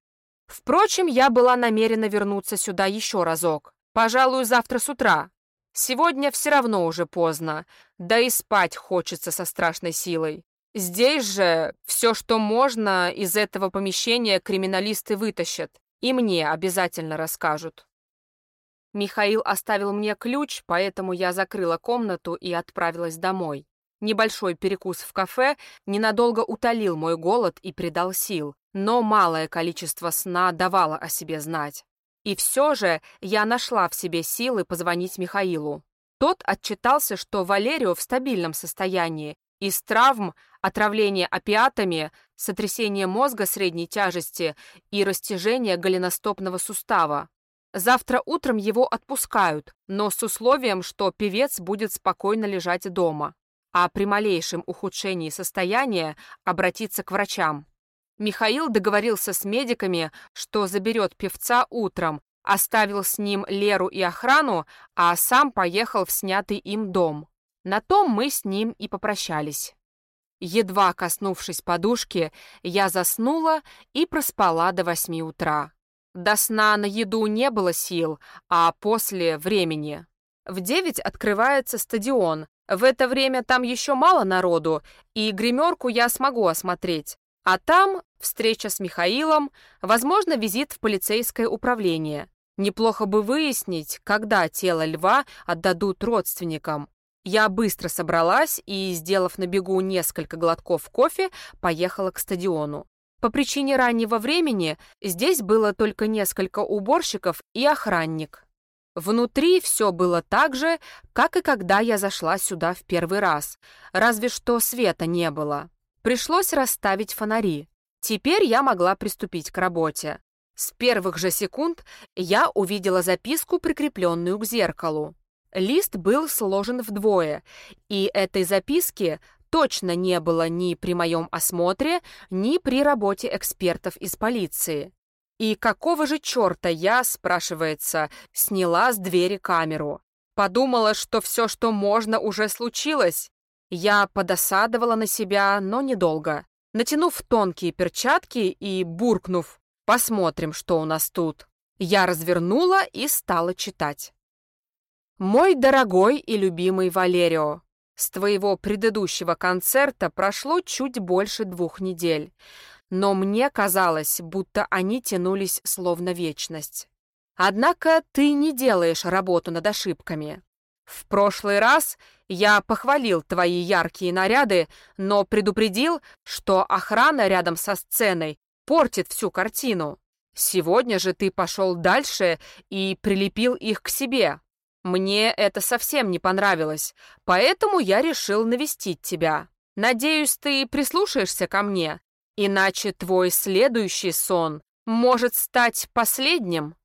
Впрочем, я была намерена вернуться сюда еще разок. Пожалуй, завтра с утра. Сегодня все равно уже поздно, да и спать хочется со страшной силой. Здесь же все, что можно, из этого помещения криминалисты вытащат, и мне обязательно расскажут. Михаил оставил мне ключ, поэтому я закрыла комнату и отправилась домой. Небольшой перекус в кафе ненадолго утолил мой голод и придал сил, но малое количество сна давало о себе знать. И все же я нашла в себе силы позвонить Михаилу. Тот отчитался, что Валерию в стабильном состоянии, из травм, отравления опиатами, сотрясения мозга средней тяжести и растяжения голеностопного сустава. Завтра утром его отпускают, но с условием, что певец будет спокойно лежать дома, а при малейшем ухудшении состояния обратиться к врачам. Михаил договорился с медиками, что заберет певца утром, оставил с ним Леру и охрану, а сам поехал в снятый им дом. На том мы с ним и попрощались. Едва коснувшись подушки, я заснула и проспала до восьми утра. До сна на еду не было сил, а после — времени. В девять открывается стадион. В это время там еще мало народу, и гримерку я смогу осмотреть. А там встреча с Михаилом, возможно, визит в полицейское управление. Неплохо бы выяснить, когда тело льва отдадут родственникам. Я быстро собралась и, сделав на бегу несколько глотков кофе, поехала к стадиону. По причине раннего времени здесь было только несколько уборщиков и охранник. Внутри все было так же, как и когда я зашла сюда в первый раз, разве что света не было. Пришлось расставить фонари. Теперь я могла приступить к работе. С первых же секунд я увидела записку, прикрепленную к зеркалу. Лист был сложен вдвое, и этой записки точно не было ни при моем осмотре, ни при работе экспертов из полиции. И какого же черта я, спрашивается, сняла с двери камеру? Подумала, что все, что можно, уже случилось? Я подосадовала на себя, но недолго. Натянув тонкие перчатки и буркнув «Посмотрим, что у нас тут», я развернула и стала читать. «Мой дорогой и любимый Валерио, с твоего предыдущего концерта прошло чуть больше двух недель, но мне казалось, будто они тянулись словно вечность. Однако ты не делаешь работу над ошибками. В прошлый раз я похвалил твои яркие наряды, но предупредил, что охрана рядом со сценой портит всю картину. Сегодня же ты пошел дальше и прилепил их к себе. Мне это совсем не понравилось, поэтому я решил навестить тебя. Надеюсь, ты прислушаешься ко мне, иначе твой следующий сон может стать последним.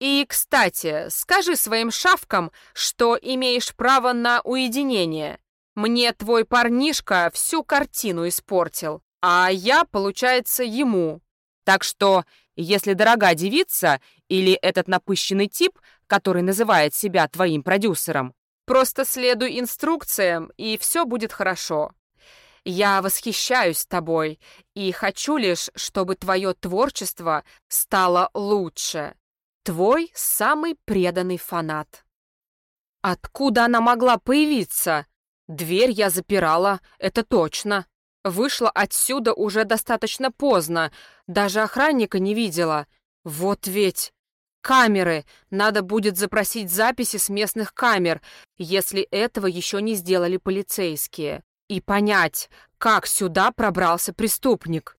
И, кстати, скажи своим шавкам, что имеешь право на уединение. Мне твой парнишка всю картину испортил, а я, получается, ему. Так что, если дорога девица или этот напыщенный тип который называет себя твоим продюсером. Просто следуй инструкциям, и все будет хорошо. Я восхищаюсь тобой и хочу лишь, чтобы твое творчество стало лучше. Твой самый преданный фанат. Откуда она могла появиться? Дверь я запирала, это точно. Вышла отсюда уже достаточно поздно, даже охранника не видела. Вот ведь... Камеры! Надо будет запросить записи с местных камер, если этого еще не сделали полицейские. И понять, как сюда пробрался преступник.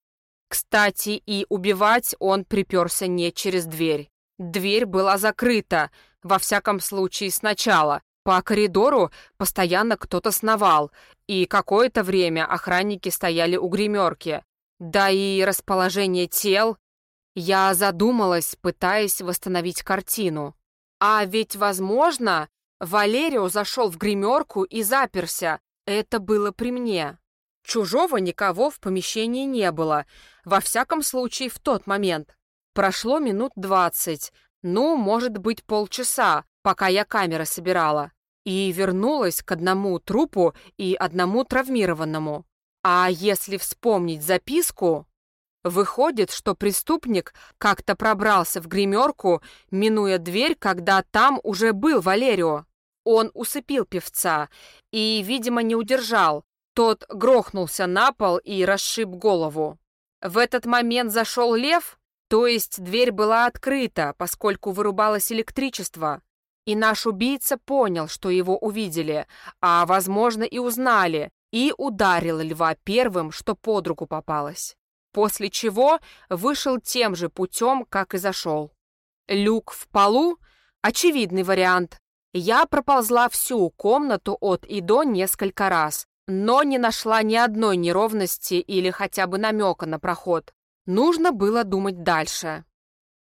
Кстати, и убивать он приперся не через дверь. Дверь была закрыта, во всяком случае сначала. По коридору постоянно кто-то сновал, и какое-то время охранники стояли у гримерки. Да и расположение тел я задумалась, пытаясь восстановить картину. А ведь, возможно, Валерио зашел в гримерку и заперся. Это было при мне. Чужого никого в помещении не было, во всяком случае в тот момент. Прошло минут двадцать, ну, может быть, полчаса, пока я камеры собирала. и вернулась к одному трупу и одному травмированному. А если вспомнить записку, выходит, что преступник как-то пробрался в гримерку, минуя дверь, когда там уже был Валерио. Он усыпил певца и, видимо, не удержал. Тот грохнулся на пол и расшиб голову. В этот момент зашел лев, то есть дверь была открыта, поскольку вырубалось электричество. И наш убийца понял, что его увидели, а, возможно, и узнали, и ударил льва первым, что под руку попалось. После чего вышел тем же путем, как и зашел. Люк в полу — очевидный вариант. Я проползла всю комнату от и до несколько раз, но не нашла ни одной неровности или хотя бы намека на проход. Нужно было думать дальше.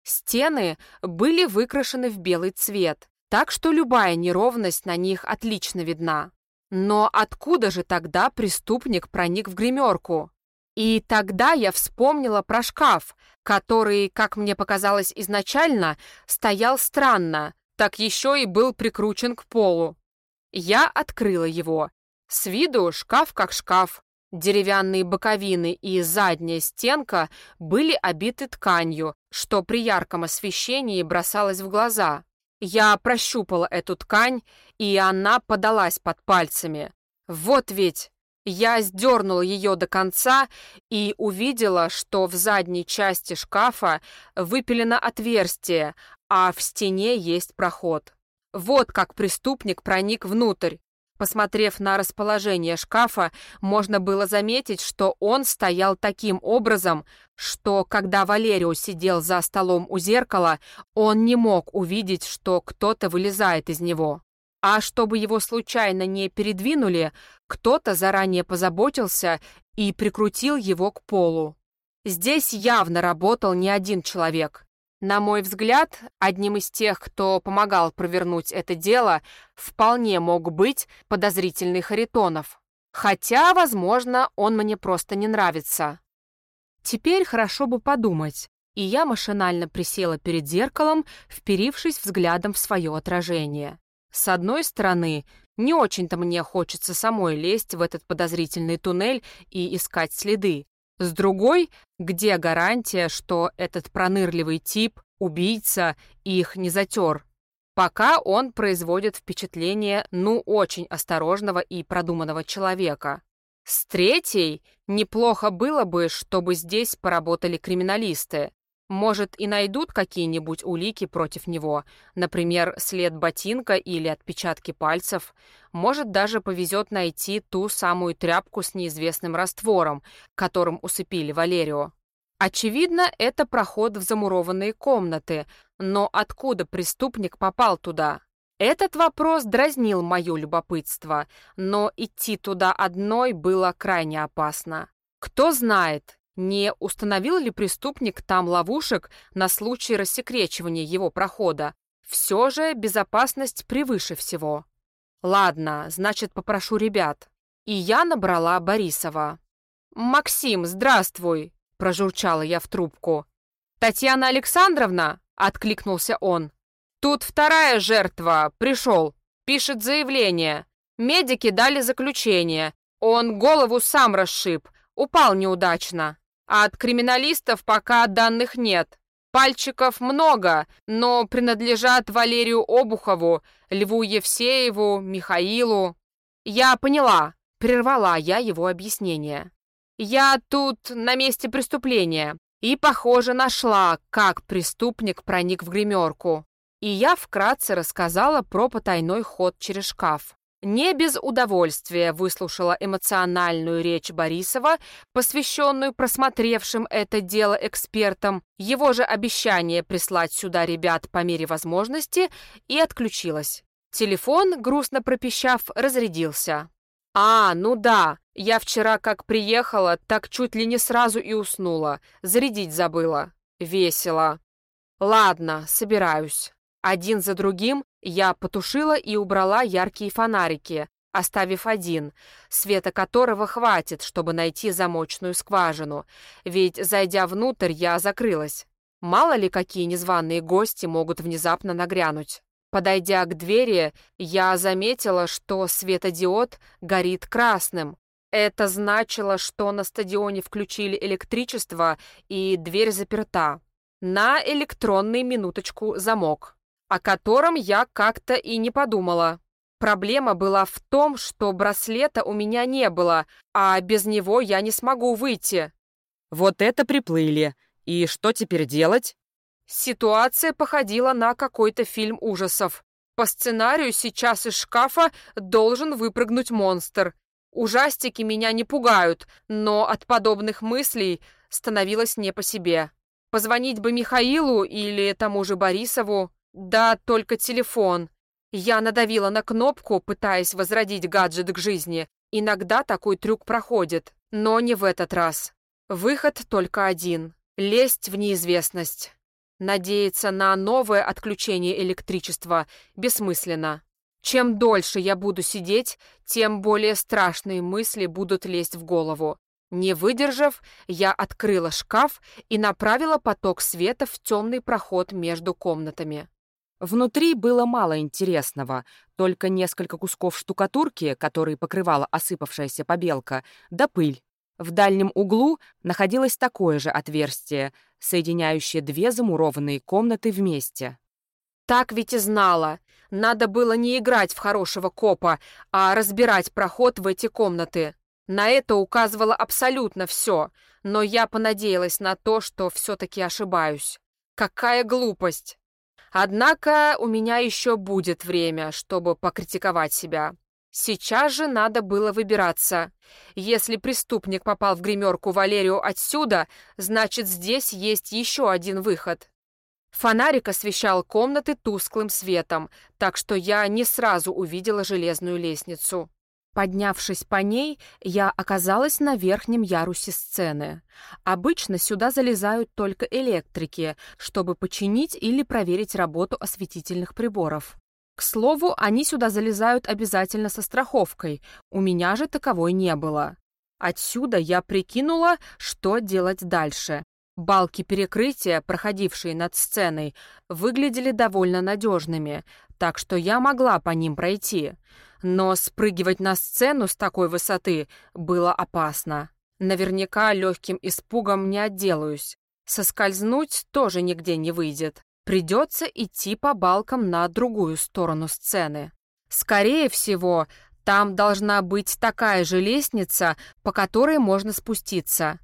Стены были выкрашены в белый цвет, так что любая неровность на них отлично видна. Но откуда же тогда преступник проник в гримерку? И тогда я вспомнила про шкаф, который, как мне показалось изначально, стоял странно, так еще и был прикручен к полу. Я открыла его. С виду шкаф как шкаф. Деревянные боковины и задняя стенка были обиты тканью, что при ярком освещении бросалось в глаза. Я прощупала эту ткань, и она подалась под пальцами. Вот ведь! Я сдернула ее до конца и увидела, что в задней части шкафа выпилено отверстие, а в стене есть проход. Вот как преступник проник внутрь. Посмотрев на расположение шкафа, можно было заметить, что он стоял таким образом, что, когда Валерио сидел за столом у зеркала, он не мог увидеть, что кто-то вылезает из него. А чтобы его случайно не передвинули, кто-то заранее позаботился и прикрутил его к полу. Здесь явно работал не один человек. На мой взгляд, одним из тех, кто помогал провернуть это дело, вполне мог быть подозрительный Харитонов. Хотя, возможно, он мне просто не нравится. Теперь хорошо бы подумать, и я машинально присела перед зеркалом, вперившись взглядом в свое отражение. С одной стороны, не очень-то мне хочется самой лезть в этот подозрительный туннель и искать следы, с другой, где гарантия, что этот пронырливый тип, убийца, их не затер? Пока он производит впечатление, ну, очень осторожного и продуманного человека. С третьей, неплохо было бы, чтобы здесь поработали криминалисты. Может, и найдут какие-нибудь улики против него, например, след ботинка или отпечатки пальцев. Может, даже повезет найти ту самую тряпку с неизвестным раствором, которым усыпили Валерио. Очевидно, это проход в замурованные комнаты, но откуда преступник попал туда? Этот вопрос дразнил мое любопытство, но идти туда одной было крайне опасно. Кто знает, не установил ли преступник там ловушек на случай рассекречивания его прохода? Все же безопасность превыше всего. Ладно, значит, попрошу ребят. И я набрала Борисова. «Максим, здравствуй!» – прожурчала я в трубку. «Татьяна Александровна?» – откликнулся он. «Тут вторая жертва. Пришел. Пишет заявление. Медики дали заключение. Он голову сам расшиб. Упал неудачно. А от криминалистов пока данных нет. Пальчиков много, но принадлежат Валерию Обухову, Льву Евсееву, Михаилу. Я поняла, прервала я его объяснение. Я тут на месте преступления и, похоже, нашла, как преступник проник в гримерку. И я вкратце рассказала про потайной ход через шкаф. Не без удовольствия выслушала эмоциональную речь Борисова, посвященную просмотревшим это дело экспертам, его же обещание прислать сюда ребят по мере возможности, и отключилась. Телефон, грустно пропищав, разрядился. «А, ну да, я вчера как приехала, так чуть ли не сразу и уснула, зарядить забыла. Весело. Ладно, собираюсь». Один за другим я потушила и убрала яркие фонарики, оставив один, света которого хватит, чтобы найти замочную скважину, ведь, зайдя внутрь, я закрылась. Мало ли, какие незваные гости могут внезапно нагрянуть. Подойдя к двери, я заметила, что светодиод горит красным. Это значило, что на стадионе включили электричество и дверь заперта. На электронный минуточку замок, о котором я как-то и не подумала. Проблема была в том, что браслета у меня не было, а без него я не смогу выйти. Вот это приплыли. И что теперь делать? Ситуация походила на какой-то фильм ужасов. По сценарию сейчас из шкафа должен выпрыгнуть монстр. Ужастики меня не пугают, но от подобных мыслей становилось не по себе. Позвонить бы Михаилу или тому же Борисову. Да, только телефон. Я надавила на кнопку, пытаясь возродить гаджет к жизни. Иногда такой трюк проходит, но не в этот раз. Выход только один — лезть в неизвестность. Надеяться на новое отключение электричества бессмысленно. Чем дольше я буду сидеть, тем более страшные мысли будут лезть в голову. Не выдержав, я открыла шкаф и направила поток света в темный проход между комнатами. Внутри было мало интересного, только несколько кусков штукатурки, которые покрывала осыпавшаяся побелка, да пыль. В дальнем углу находилось такое же отверстие, соединяющее две замурованные комнаты вместе. Так ведь и знала. Надо было не играть в хорошего копа, а разбирать проход в эти комнаты. На это указывало абсолютно все, но я понадеялась на то, что все-таки ошибаюсь. Какая глупость! Однако у меня еще будет время, чтобы покритиковать себя. Сейчас же надо было выбираться. Если преступник попал в гримерку Валерию отсюда, значит, здесь есть еще один выход. Фонарик освещал комнаты тусклым светом, так что я не сразу увидела железную лестницу. Поднявшись по ней, я оказалась на верхнем ярусе сцены. Обычно сюда залезают только электрики, чтобы починить или проверить работу осветительных приборов. К слову, они сюда залезают обязательно со страховкой, у меня же таковой не было. Отсюда я прикинула, что делать дальше. Балки перекрытия, проходившие над сценой, выглядели довольно надежными, так что я могла по ним пройти. Но спрыгивать на сцену с такой высоты было опасно. Наверняка легким испугом не отделаюсь. Соскользнуть тоже нигде не выйдет. Придется идти по балкам на другую сторону сцены. Скорее всего, там должна быть такая же лестница, по которой можно спуститься.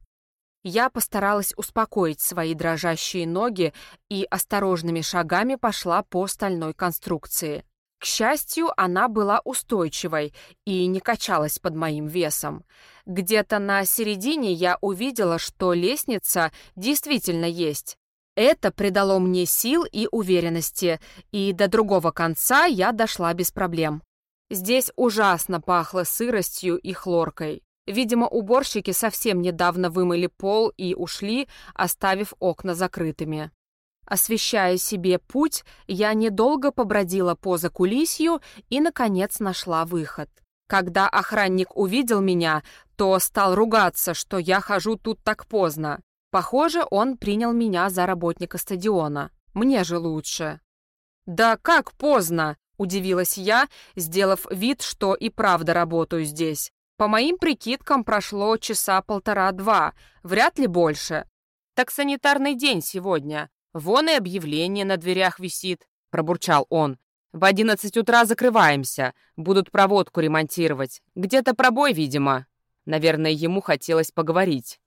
Я постаралась успокоить свои дрожащие ноги и осторожными шагами пошла по стальной конструкции. К счастью, она была устойчивой и не качалась под моим весом. Где-то на середине я увидела, что лестница действительно есть. Это придало мне сил и уверенности, и до другого конца я дошла без проблем. Здесь ужасно пахло сыростью и хлоркой. Видимо, уборщики совсем недавно вымыли пол и ушли, оставив окна закрытыми. Освещая себе путь, я недолго побродила по закулисью и, наконец, нашла выход. Когда охранник увидел меня, то стал ругаться, что я хожу тут так поздно. Похоже, он принял меня за работника стадиона. Мне же лучше. «Да как поздно?» — удивилась я, сделав вид, что и правда работаю здесь. По моим прикидкам, прошло часа полтора-два, вряд ли больше. Так санитарный день сегодня. Вон и объявление на дверях висит, пробурчал он. В одиннадцать утра закрываемся, будут проводку ремонтировать. Где-то пробой, видимо. Наверное, ему хотелось поговорить.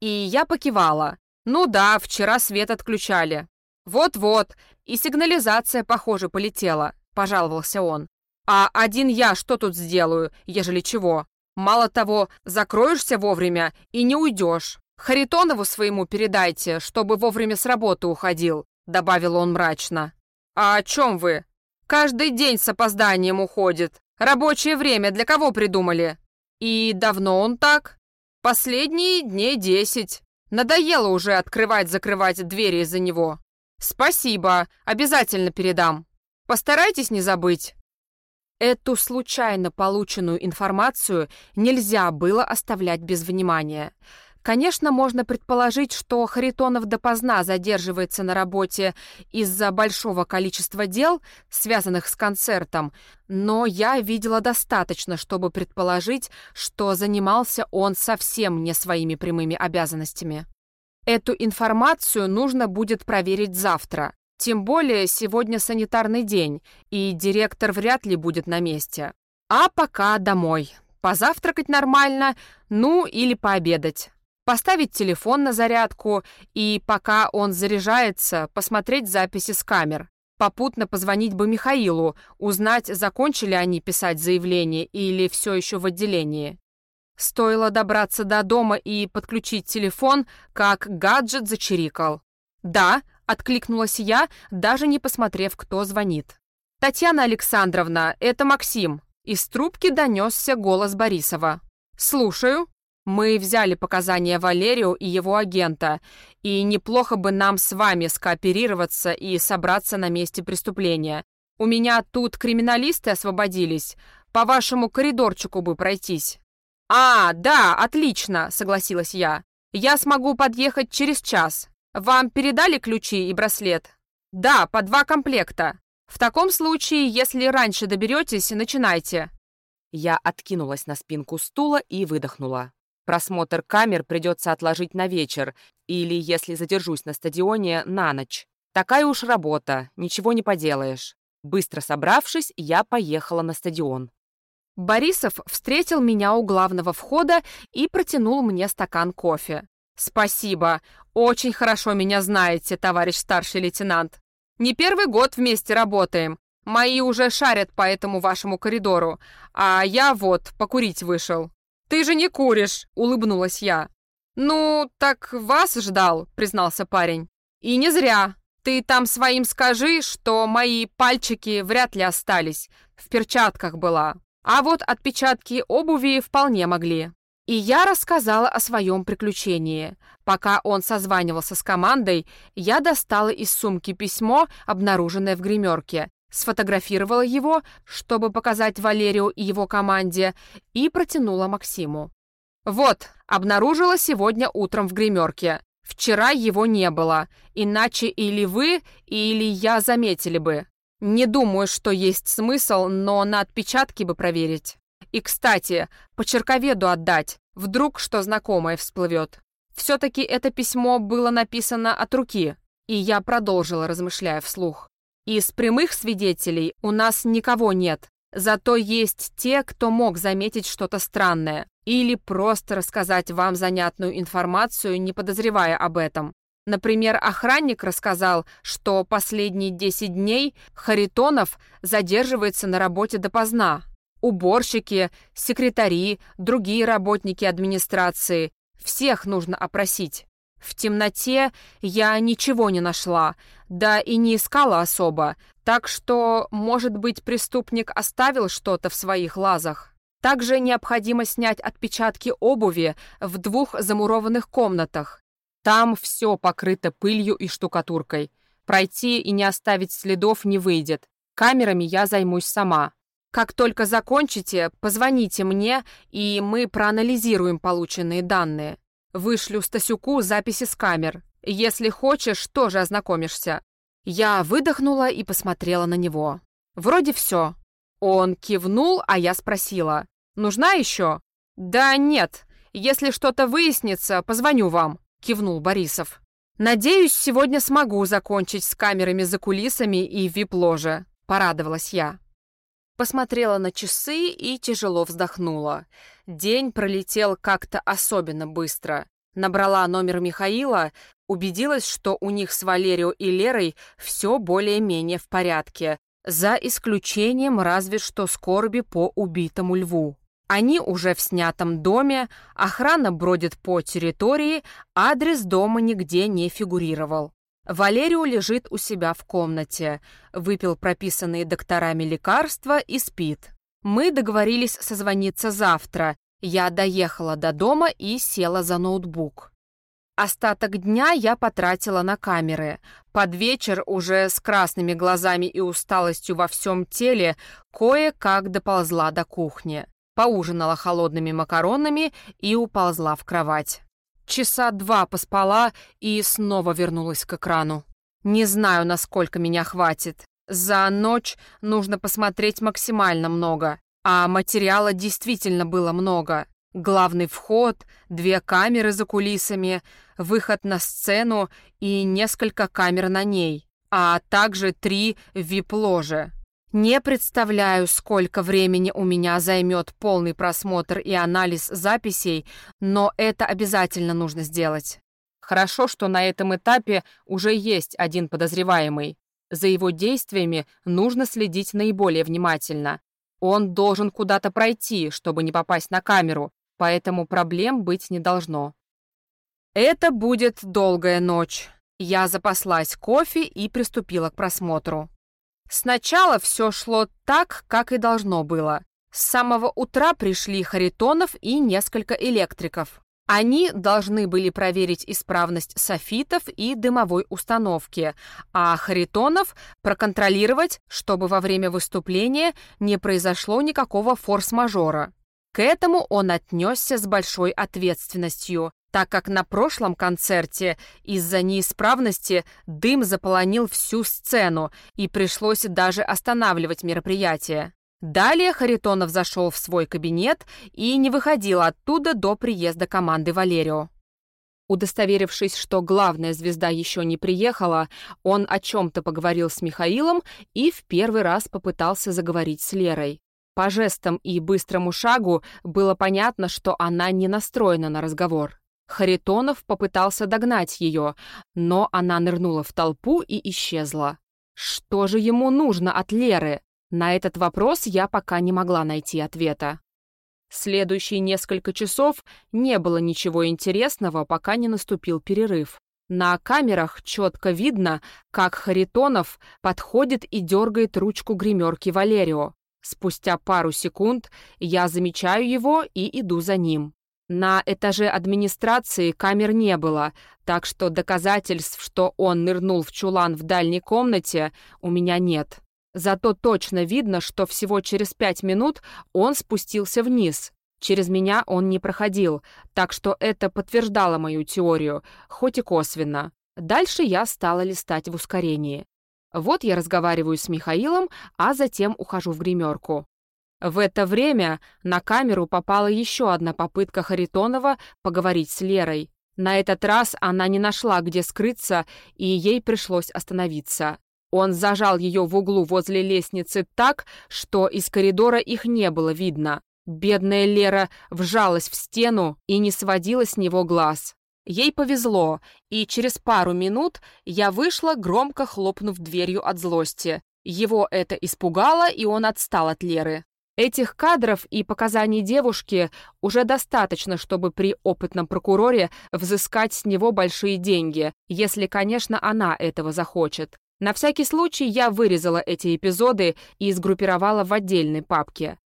И я покивала. Ну да, вчера свет отключали. Вот-вот, и сигнализация, похоже, полетела, пожаловался он. А один я что тут сделаю, ежели чего? Мало того, закроешься вовремя и не уйдешь. Харитонову своему передайте, чтобы вовремя с работы уходил», — добавил он мрачно. «А о чем вы? Каждый день с опозданием уходит. Рабочее время для кого придумали? И давно он так? Последние дней десять. Надоело уже открывать-закрывать двери из-за него. Спасибо, обязательно передам. Постарайтесь не забыть». Эту случайно полученную информацию нельзя было оставлять без внимания. Конечно, можно предположить, что Харитонов допоздна задерживается на работе из-за большого количества дел, связанных с концертом, но я видела достаточно, чтобы предположить, что занимался он совсем не своими прямыми обязанностями. Эту информацию нужно будет проверить завтра. Тем более сегодня санитарный день, и директор вряд ли будет на месте. А пока домой. Позавтракать нормально, ну или пообедать поставить телефон на зарядку и, пока он заряжается, посмотреть записи с камер. Попутно позвонить бы Михаилу, узнать, закончили они писать заявление или все еще в отделении. Стоило добраться до дома и подключить телефон, как гаджет зачирикал. «Да», — откликнулась я, даже не посмотрев, кто звонит. «Татьяна Александровна, это Максим». Из трубки донесся голос Борисова. «Слушаю». Мы взяли показания Валерию и его агента, и неплохо бы нам с вами скооперироваться и собраться на месте преступления. У меня тут криминалисты освободились, по вашему коридорчику бы пройтись». «А, да, отлично», — согласилась я. «Я смогу подъехать через час. Вам передали ключи и браслет?» «Да, по два комплекта. В таком случае, если раньше доберетесь, начинайте». Я откинулась на спинку стула и выдохнула. Просмотр камер придется отложить на вечер или, если задержусь на стадионе, на ночь. Такая уж работа, ничего не поделаешь. Быстро собравшись, я поехала на стадион. Борисов встретил меня у главного входа и протянул мне стакан кофе. «Спасибо. Очень хорошо меня знаете, товарищ старший лейтенант. Не первый год вместе работаем. Мои уже шарят по этому вашему коридору, а я вот покурить вышел». «Ты же не куришь!» — улыбнулась я. «Ну, так вас ждал», — признался парень. «И не зря. Ты там своим скажи, что мои пальчики вряд ли остались. В перчатках была. А вот отпечатки обуви вполне могли». И я рассказала о своем приключении. Пока он созванивался с командой, я достала из сумки письмо, обнаруженное в гримерке, сфотографировала его, чтобы показать Валерию и его команде, и протянула Максиму. «Вот, обнаружила сегодня утром в гримерке. Вчера его не было, иначе или вы, или я заметили бы. Не думаю, что есть смысл, но на отпечатки бы проверить. И, кстати, по черковеду отдать, вдруг что знакомое всплывет. Все-таки это письмо было написано от руки, и я продолжила, размышляя вслух. Из прямых свидетелей у нас никого нет, зато есть те, кто мог заметить что-то странное или просто рассказать вам занятную информацию, не подозревая об этом. Например, охранник рассказал, что последние 10 дней Харитонов задерживается на работе допоздна. Уборщики, секретари, другие работники администрации – всех нужно опросить. В темноте я ничего не нашла, да и не искала особо, так что, может быть, преступник оставил что-то в своих лазах. Также необходимо снять отпечатки обуви в двух замурованных комнатах. Там все покрыто пылью и штукатуркой. Пройти и не оставить следов не выйдет. Камерами я займусь сама. Как только закончите, позвоните мне, и мы проанализируем полученные данные. Вышлю Стасюку записи с камер. Если хочешь, тоже ознакомишься». Я выдохнула и посмотрела на него. Вроде все. Он кивнул, а я спросила. «Нужна еще?» «Да нет. Если что-то выяснится, позвоню вам», — кивнул Борисов. «Надеюсь, сегодня смогу закончить с камерами за кулисами и вип-ложе», — порадовалась я. Посмотрела на часы и тяжело вздохнула. День пролетел как-то особенно быстро. Набрала номер Михаила, убедилась, что у них с Валерио и Лерой все более-менее в порядке, за исключением разве что скорби по убитому льву. Они уже в снятом доме, охрана бродит по территории, адрес дома нигде не фигурировал. Валерио лежит у себя в комнате, выпил прописанные докторами лекарства и спит. Мы договорились созвониться завтра. Я доехала до дома и села за ноутбук. Остаток дня я потратила на камеры. Под вечер, уже с красными глазами и усталостью во всем теле, кое-как доползла до кухни. Поужинала холодными макаронами и уползла в кровать. Часа два поспала и снова вернулась к экрану. Не знаю, насколько меня хватит. За ночь нужно посмотреть максимально много, а материала действительно было много. Главный вход, две камеры за кулисами, выход на сцену и несколько камер на ней, а также три вип-ложи. Не представляю, сколько времени у меня займет полный просмотр и анализ записей, но это обязательно нужно сделать. Хорошо, что на этом этапе уже есть один подозреваемый. За его действиями нужно следить наиболее внимательно. Он должен куда-то пройти, чтобы не попасть на камеру, поэтому проблем быть не должно. Это будет долгая ночь. Я запаслась кофе и приступила к просмотру. Сначала все шло так, как и должно было. С самого утра пришли Харитонов и несколько электриков. Они должны были проверить исправность софитов и дымовой установки, а Харитонов проконтролировать, чтобы во время выступления не произошло никакого форс-мажора. К этому он отнесся с большой ответственностью, так как на прошлом концерте из-за неисправности дым заполонил всю сцену и пришлось даже останавливать мероприятие. Далее Харитонов зашел в свой кабинет и не выходил оттуда до приезда команды Валерио. Удостоверившись, что главная звезда еще не приехала, он о чем-то поговорил с Михаилом и в первый раз попытался заговорить с Лерой. По жестам и быстрому шагу было понятно, что она не настроена на разговор. Харитонов попытался догнать ее, но она нырнула в толпу и исчезла. Что же ему нужно от Леры? На этот вопрос я пока не могла найти ответа. Следующие несколько часов не было ничего интересного, пока не наступил перерыв. На камерах четко видно, как Харитонов подходит и дергает ручку гримерки Валерио. Спустя пару секунд я замечаю его и иду за ним. На этаже администрации камер не было, так что доказательств, что он нырнул в чулан в дальней комнате, у меня нет. Зато точно видно, что всего через пять минут он спустился вниз. Через меня он не проходил, так что это подтверждало мою теорию, хоть и косвенно. Дальше я стала листать в ускорении. Вот я разговариваю с Михаилом, а затем ухожу в гримерку. В это время на камеру попала еще одна попытка Харитонова поговорить с Лерой. На этот раз она не нашла, где скрыться, и ей пришлось остановиться. Он зажал ее в углу возле лестницы так, что из коридора их не было видно. Бедная Лера вжалась в стену и не сводила с него глаз. Ей повезло, и через пару минут я вышла, громко хлопнув дверью от злости. Его это испугало, и он отстал от Леры. Этих кадров и показаний девушки уже достаточно, чтобы при опытном прокуроре взыскать с него большие деньги, если, конечно, она этого захочет. На всякий случай я вырезала эти эпизоды и сгруппировала в отдельной папке.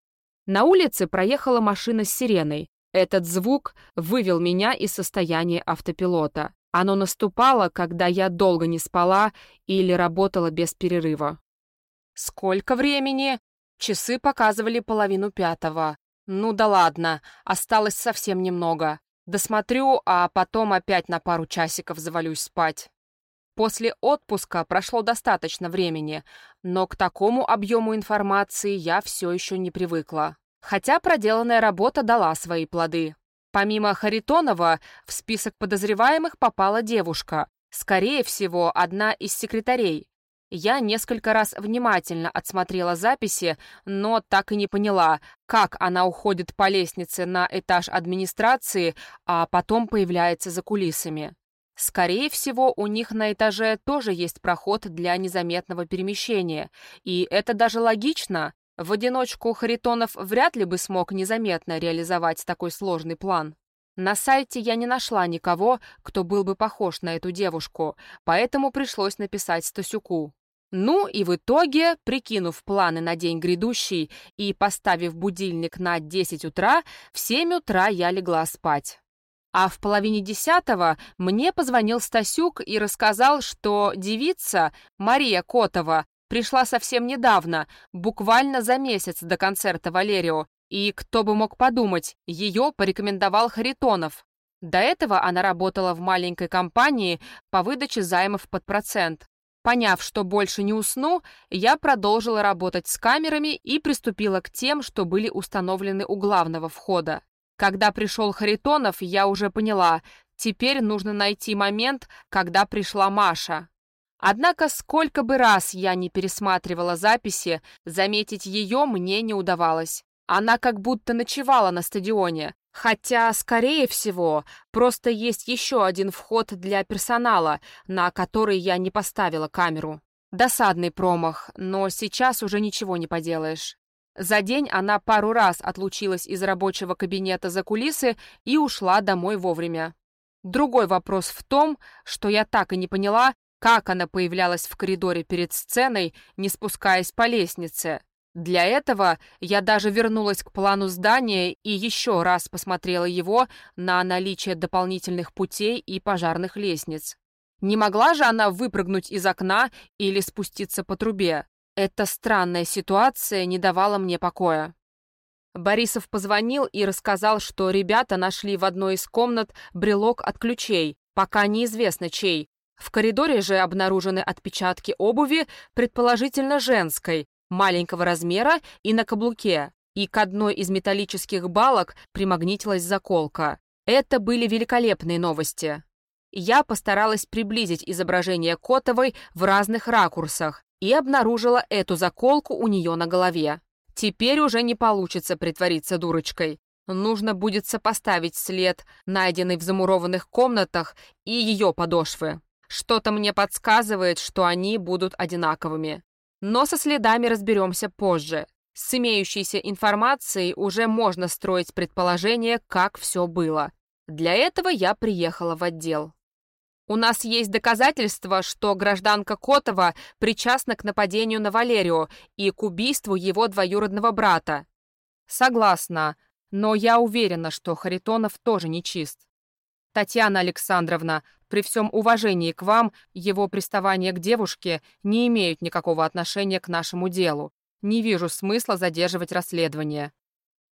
На улице проехала машина с сиреной. Этот звук вывел меня из состояния автопилота. Оно наступало, когда я долго не спала или работала без перерыва. Сколько времени? Часы показывали половину пятого. Ну да ладно, осталось совсем немного. Досмотрю, а потом опять на пару часиков завалюсь спать. После отпуска прошло достаточно времени, но к такому объему информации я все еще не привыкла. Хотя проделанная работа дала свои плоды. Помимо Харитонова, в список подозреваемых попала девушка, скорее всего, одна из секретарей. Я несколько раз внимательно отсмотрела записи, но так и не поняла, как она уходит по лестнице на этаж администрации, а потом появляется за кулисами. Скорее всего, у них на этаже тоже есть проход для незаметного перемещения, и это даже логично. В одиночку Харитонов вряд ли бы смог незаметно реализовать такой сложный план. На сайте я не нашла никого, кто был бы похож на эту девушку, поэтому пришлось написать Стасюку. Ну и в итоге, прикинув планы на день грядущий и поставив будильник на 10 утра, в 7 утра я легла спать. А в половине десятого мне позвонил Стасюк и рассказал, что девица Мария Котова пришла совсем недавно, буквально за месяц до концерта Валерио, и кто бы мог подумать, ее порекомендовал Харитонов. До этого она работала в маленькой компании по выдаче займов под процент. Поняв, что больше не усну, я продолжила работать с камерами и приступила к тем, что были установлены у главного входа. Когда пришел Харитонов, я уже поняла, теперь нужно найти момент, когда пришла Маша. Однако, сколько бы раз я не пересматривала записи, заметить ее мне не удавалось. Она как будто ночевала на стадионе, Хотя, скорее всего, просто есть еще один вход для персонала, на который я не поставила камеру. Досадный промах, но сейчас уже ничего не поделаешь. За день она пару раз отлучилась из рабочего кабинета за кулисы и ушла домой вовремя. Другой вопрос в том, что я так и не поняла, как она появлялась в коридоре перед сценой, не спускаясь по лестнице. Для этого я даже вернулась к плану здания и еще раз посмотрела его на наличие дополнительных путей и пожарных лестниц. Не могла же она выпрыгнуть из окна или спуститься по трубе. Эта странная ситуация не давала мне покоя. Борисов позвонил и рассказал, что ребята нашли в одной из комнат брелок от ключей, пока неизвестно чей. В коридоре же обнаружены отпечатки обуви, предположительно женской, маленького размера и на каблуке, и к одной из металлических балок примагнитилась заколка. Это были великолепные новости. Я постаралась приблизить изображение Котовой в разных ракурсах и обнаружила эту заколку у нее на голове. Теперь уже не получится притвориться дурочкой. Нужно будет сопоставить след, найденный в замурованных комнатах, и ее подошвы. Что-то мне подсказывает, что они будут одинаковыми. Но со следами разберемся позже. С имеющейся информацией уже можно строить предположение, как все было. Для этого я приехала в отдел. У нас есть доказательства, что гражданка Котова причастна к нападению на Валерию и к убийству его двоюродного брата. Согласна, но я уверена, что Харитонов тоже нечист. Татьяна Александровна, при всем уважении к вам, его приставания к девушке не имеют никакого отношения к нашему делу. Не вижу смысла задерживать расследование.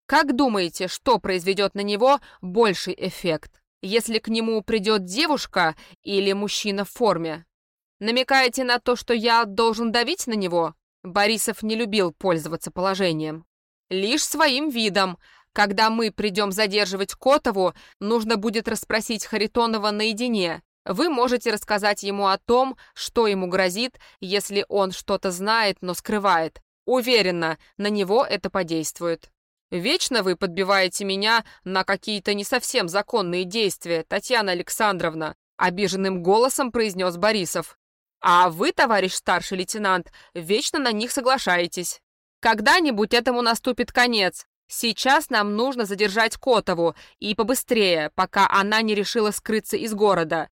Как думаете, что произведет на него больший эффект? Если к нему придет девушка или мужчина в форме? Намекаете на то, что я должен давить на него? Борисов не любил пользоваться положением. Лишь своим видом, когда мы придем задерживать Котову, нужно будет расспросить Харитонова наедине. Вы можете рассказать ему о том, что ему грозит, если он что-то знает, но скрывает. Уверена, на него это подействует. Вечно вы подбиваете меня на какие-то не совсем законные действия, Татьяна Александровна, обиженным голосом произнес Борисов. А вы, товарищ старший лейтенант, вечно на них соглашаетесь. Когда-нибудь этому наступит конец, Сейчас нам нужно задержать Котову, и побыстрее, пока она не решила скрыться из города.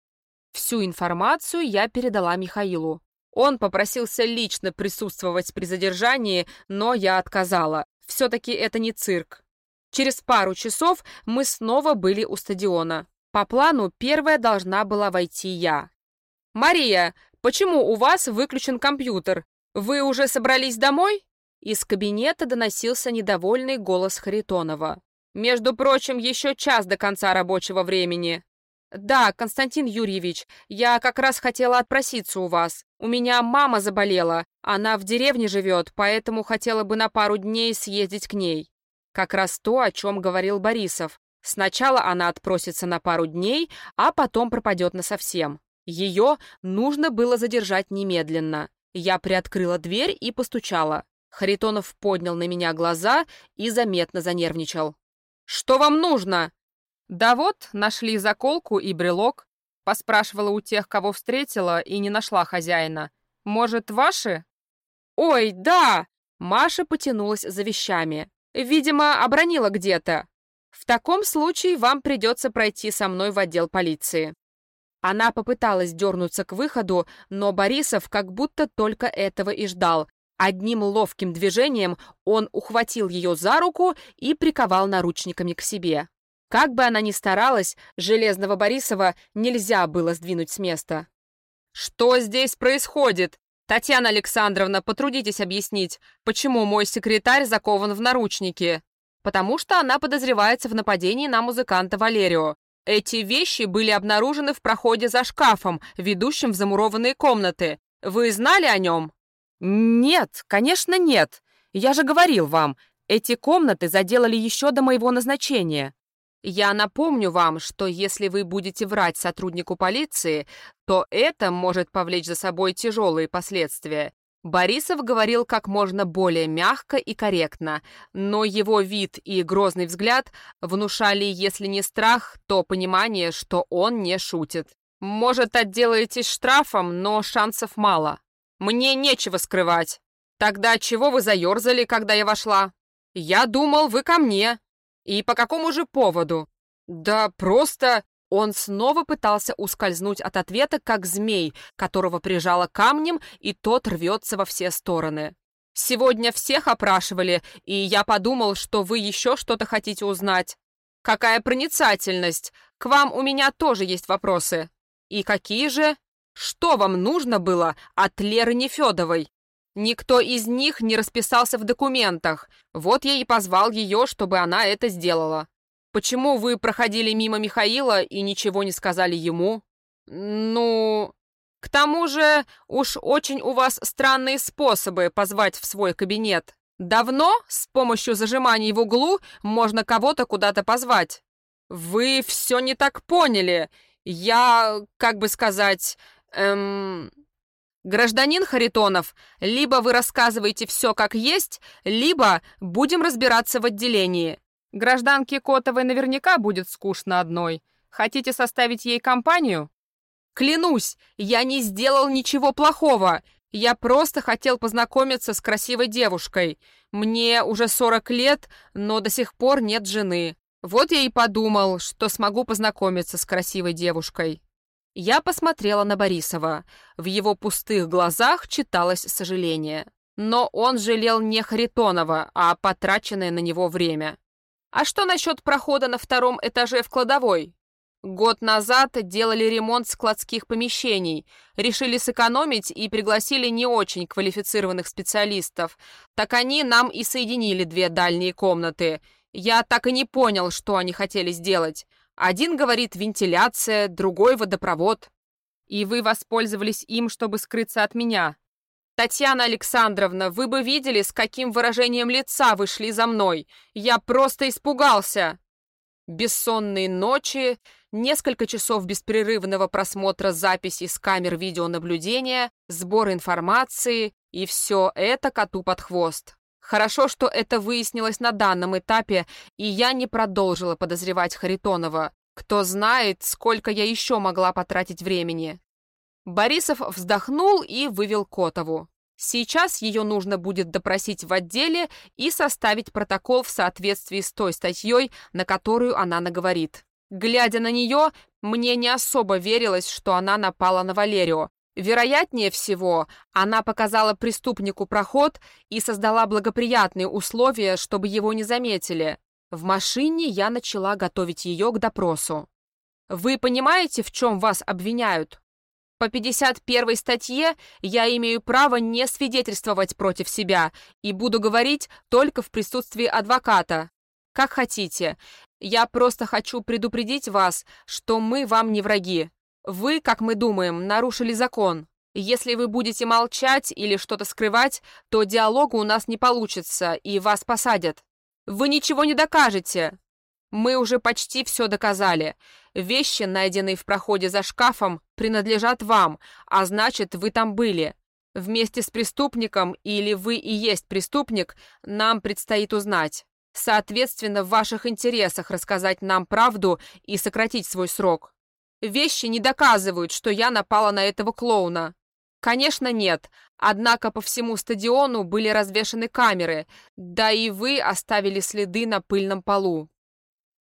Всю информацию я передала Михаилу. Он попросился лично присутствовать при задержании, но я отказала. Все-таки это не цирк. Через пару часов мы снова были у стадиона. По плану первая должна была войти я. «Мария, почему у вас выключен компьютер? Вы уже собрались домой?» Из кабинета доносился недовольный голос Харитонова. «Между прочим, еще час до конца рабочего времени». «Да, Константин Юрьевич, я как раз хотела отпроситься у вас. У меня мама заболела, она в деревне живет, поэтому хотела бы на пару дней съездить к ней». Как раз то, о чем говорил Борисов. Сначала она отпросится на пару дней, а потом пропадет насовсем. Ее нужно было задержать немедленно. Я приоткрыла дверь и постучала. Харитонов поднял на меня глаза и заметно занервничал. «Что вам нужно?» «Да вот, нашли заколку и брелок». Поспрашивала у тех, кого встретила, и не нашла хозяина. «Может, ваши?» «Ой, да!» Маша потянулась за вещами. «Видимо, обронила где-то. В таком случае вам придется пройти со мной в отдел полиции». Она попыталась дернуться к выходу, но Борисов как будто только этого и ждал, Одним ловким движением он ухватил ее за руку и приковал наручниками к себе. Как бы она ни старалась, Железного Борисова нельзя было сдвинуть с места. «Что здесь происходит? Татьяна Александровна, потрудитесь объяснить, почему мой секретарь закован в наручники?» «Потому что она подозревается в нападении на музыканта Валерио. Эти вещи были обнаружены в проходе за шкафом, ведущим в замурованные комнаты. Вы знали о нем?» «Нет, конечно, нет. Я же говорил вам, эти комнаты заделали еще до моего назначения». «Я напомню вам, что если вы будете врать сотруднику полиции, то это может повлечь за собой тяжелые последствия. Борисов говорил как можно более мягко и корректно, но его вид и грозный взгляд внушали, если не страх, то понимание, что он не шутит. «Может, отделаетесь штрафом, но шансов мало. Мне нечего скрывать. Тогда чего вы заерзали, когда я вошла? Я думал, вы ко мне. И по какому же поводу? Да просто он снова пытался ускользнуть от ответа, как змей, которого прижало камнем, и тот рвется во все стороны. «Сегодня всех опрашивали, и я подумал, что вы еще что-то хотите узнать. Какая проницательность! К вам у меня тоже есть вопросы. И какие же? Что вам нужно было от Леры Нефедовой? Никто из них не расписался в документах. Вот я и позвал ее, чтобы она это сделала. Почему вы проходили мимо Михаила и ничего не сказали ему? Ну, к тому же, уж очень у вас странные способы позвать в свой кабинет. Давно с помощью зажиманий в углу можно кого-то куда-то позвать? Вы все не так поняли. Я, как бы сказать, эм... Гражданин Харитонов, либо вы рассказываете все как есть, либо будем разбираться в отделении. Гражданке Котовой наверняка будет скучно одной. Хотите составить ей компанию? Клянусь, я не сделал ничего плохого. Я просто хотел познакомиться с красивой девушкой. Мне уже 40 лет, но до сих пор нет жены. Вот я и подумал, что смогу познакомиться с красивой девушкой. Я посмотрела на Борисова. В его пустых глазах читалось сожаление. Но он жалел не Харитонова, а потраченное на него время. А что насчет прохода на втором этаже в кладовой? Год назад делали ремонт складских помещений, решили сэкономить и пригласили не очень квалифицированных специалистов. Так они нам и соединили две дальние комнаты. Я так и не понял, что они хотели сделать. Один говорит вентиляция, другой водопровод. И вы воспользовались им, чтобы скрыться от меня. «Татьяна Александровна, вы бы видели, с каким выражением лица вы шли за мной. Я просто испугался!» Бессонные ночи, несколько часов беспрерывного просмотра записей с камер видеонаблюдения, сбор информации, и все это коту под хвост. Хорошо, что это выяснилось на данном этапе, и я не продолжила подозревать Харитонова. Кто знает, сколько я еще могла потратить времени. Борисов вздохнул и вывел Котову. Сейчас ее нужно будет допросить в отделе и составить протокол в соответствии с той статьей, на которую она наговорит. Глядя на нее, мне не особо верилось, что она напала на Валерию. Вероятнее всего, она показала преступнику проход и создала благоприятные условия, чтобы его не заметили. В машине я начала готовить ее к допросу. «Вы понимаете, в чем вас обвиняют?» По 51 статье я имею право не свидетельствовать против себя и буду говорить только в присутствии адвоката. Как хотите. Я просто хочу предупредить вас, что мы вам не враги. Вы, как мы думаем, нарушили закон. Если вы будете молчать или что-то скрывать, то диалога у нас не получится, и вас посадят. Вы ничего не докажете. Мы уже почти все доказали. Вещи, найденные в проходе за шкафом, принадлежат вам, а значит, вы там были. Вместе с преступником или вы и есть преступник, нам предстоит узнать. Соответственно, в ваших интересах рассказать нам правду и сократить свой срок. Вещи не доказывают, что я напала на этого клоуна. Конечно, нет. Однако по всему стадиону были развешаны камеры, да и вы оставили следы на пыльном полу.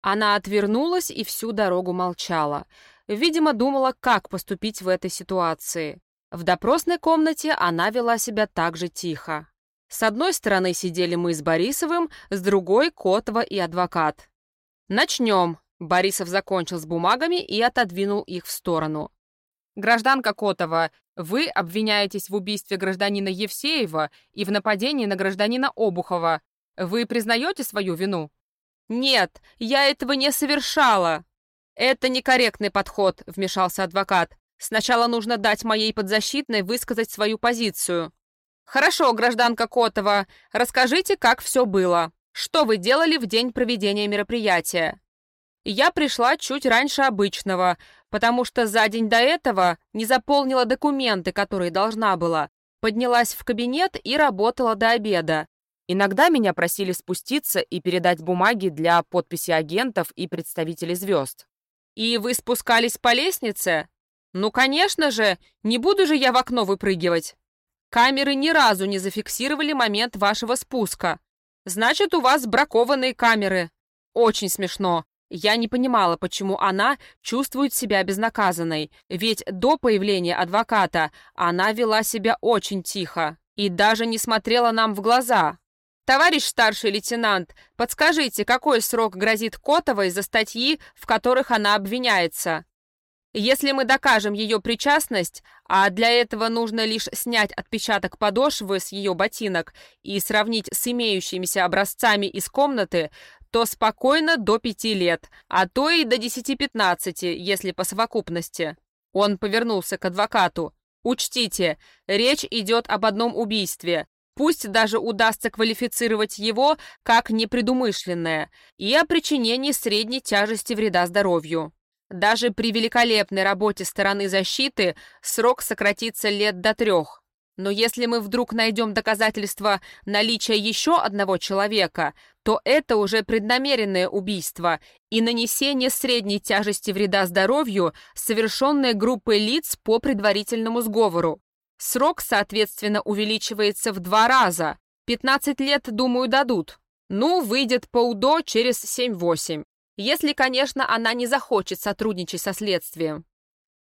Она отвернулась и всю дорогу молчала. Видимо, думала, как поступить в этой ситуации. В допросной комнате она вела себя так же тихо. С одной стороны сидели мы с Борисовым, с другой — Котова и адвокат. «Начнем», — Борисов закончил с бумагами и отодвинул их в сторону. «Гражданка Котова, вы обвиняетесь в убийстве гражданина Евсеева и в нападении на гражданина Обухова. Вы признаете свою вину?» «Нет, я этого не совершала!» «Это некорректный подход», — вмешался адвокат. «Сначала нужно дать моей подзащитной высказать свою позицию». «Хорошо, гражданка Котова, расскажите, как все было. Что вы делали в день проведения мероприятия?» Я пришла чуть раньше обычного, потому что за день до этого не заполнила документы, которые должна была. Поднялась в кабинет и работала до обеда. Иногда меня просили спуститься и передать бумаги для подписи агентов и представителей звезд. «И вы спускались по лестнице?» «Ну, конечно же, не буду же я в окно выпрыгивать. Камеры ни разу не зафиксировали момент вашего спуска. Значит, у вас бракованные камеры. Очень смешно. Я не понимала, почему она чувствует себя безнаказанной, ведь до появления адвоката она вела себя очень тихо и даже не смотрела нам в глаза. «Товарищ старший лейтенант, подскажите, какой срок грозит Котовой за статьи, в которых она обвиняется?» Если мы докажем ее причастность, а для этого нужно лишь снять отпечаток подошвы с ее ботинок и сравнить с имеющимися образцами из комнаты, то спокойно до пяти лет, а то и до десяти-пятнадцати, если по совокупности. Он повернулся к адвокату. Учтите, речь идет об одном убийстве. Пусть даже удастся квалифицировать его как непредумышленное и о причинении средней тяжести вреда здоровью. Даже при великолепной работе стороны защиты срок сократится лет до трех. Но если мы вдруг найдем доказательства наличия еще одного человека, то это уже преднамеренное убийство и нанесение средней тяжести вреда здоровью, совершенное группой лиц по предварительному сговору. Срок, соответственно, увеличивается в два раза. 15 лет, думаю, дадут. Ну, выйдет по УДО через 7-8. Если, конечно, она не захочет сотрудничать со следствием.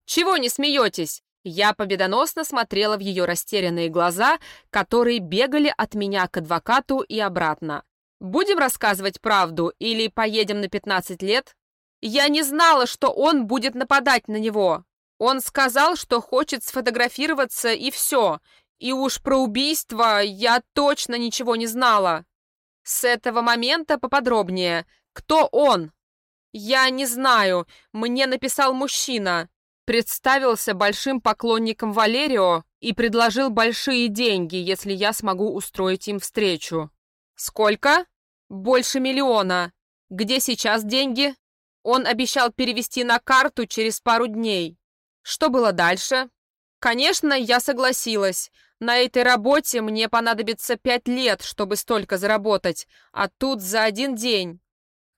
«Чего не смеетесь?» Я победоносно смотрела в ее растерянные глаза, которые бегали от меня к адвокату и обратно. «Будем рассказывать правду или поедем на 15 лет?» «Я не знала, что он будет нападать на него. Он сказал, что хочет сфотографироваться, и все. И уж про убийство я точно ничего не знала. С этого момента поподробнее. Кто он? Я не знаю. Мне написал мужчина. Представился большим поклонником Валерио и предложил большие деньги, если я смогу устроить им встречу. Сколько? Больше миллиона. Где сейчас деньги? Он обещал перевести на карту через пару дней. Что было дальше? Конечно, я согласилась. На этой работе мне понадобится пять лет, чтобы столько заработать, а тут за один день.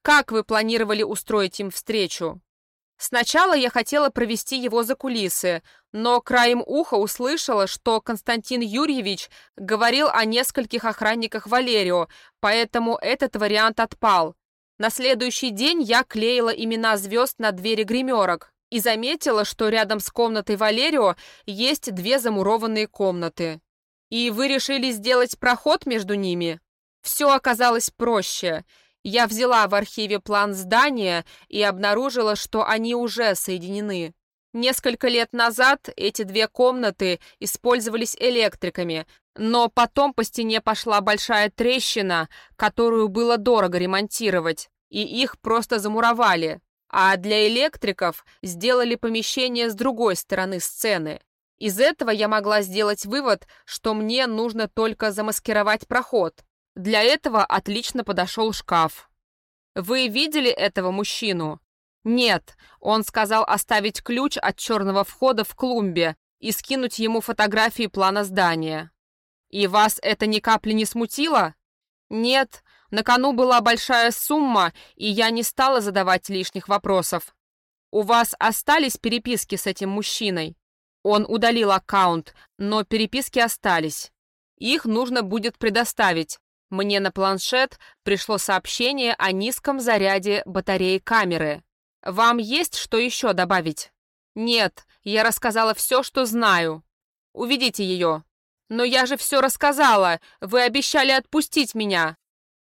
Как вы планировали устроить им встречу? Сначала я хотела провести его за кулисы, но краем уха услышала, что Константин Юрьевич говорил о нескольких охранниках Валерио, поэтому этот вариант отпал. На следующий день я клеила имена звезд на двери гримерок и заметила, что рядом с комнатой Валерио есть две замурованные комнаты. И вы решили сделать проход между ними? Все оказалось проще. Я взяла в архиве план здания и обнаружила, что они уже соединены. Несколько лет назад эти две комнаты использовались электриками, но потом по стене пошла большая трещина, которую было дорого ремонтировать, и их просто замуровали а для электриков сделали помещение с другой стороны сцены. Из этого я могла сделать вывод, что мне нужно только замаскировать проход. Для этого отлично подошел шкаф. Вы видели этого мужчину? Нет, он сказал оставить ключ от черного входа в клумбе и скинуть ему фотографии плана здания. И вас это ни капли не смутило? Нет, на кону была большая сумма, и я не стала задавать лишних вопросов. У вас остались переписки с этим мужчиной? Он удалил аккаунт, но переписки остались. Их нужно будет предоставить. Мне на планшет пришло сообщение о низком заряде батареи камеры. Вам есть что еще добавить? Нет, я рассказала все, что знаю. Уведите ее. Но я же все рассказала. Вы обещали отпустить меня.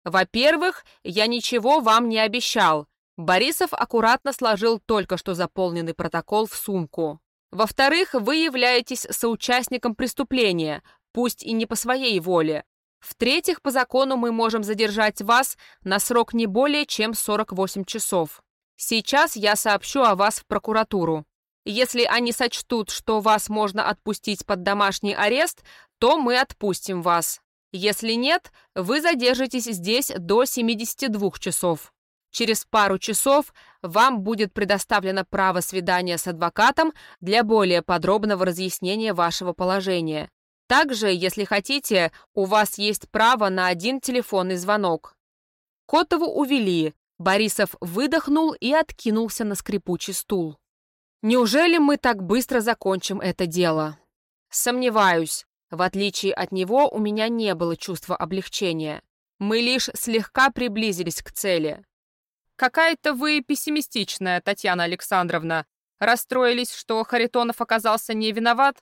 Во-первых, я ничего вам не обещал. Борисов аккуратно сложил только что заполненный протокол в сумку. Во-вторых, вы являетесь соучастником преступления, пусть и не по своей воле. В-третьих, по закону мы можем задержать вас на срок не более чем 48 часов. Сейчас я сообщу о вас в прокуратуру. Если они сочтут, что вас можно отпустить под домашний арест, то мы отпустим вас. Если нет, вы задержитесь здесь до 72 часов. Через пару часов вам будет предоставлено право свидания с адвокатом для более подробного разъяснения вашего положения. Также, если хотите, у вас есть право на один телефонный звонок. Котову увели. Борисов выдохнул и откинулся на скрипучий стул. Неужели мы так быстро закончим это дело? Сомневаюсь. В отличие от него, у меня не было чувства облегчения. Мы лишь слегка приблизились к цели. «Какая-то вы пессимистичная, Татьяна Александровна. Расстроились, что Харитонов оказался не виноват?»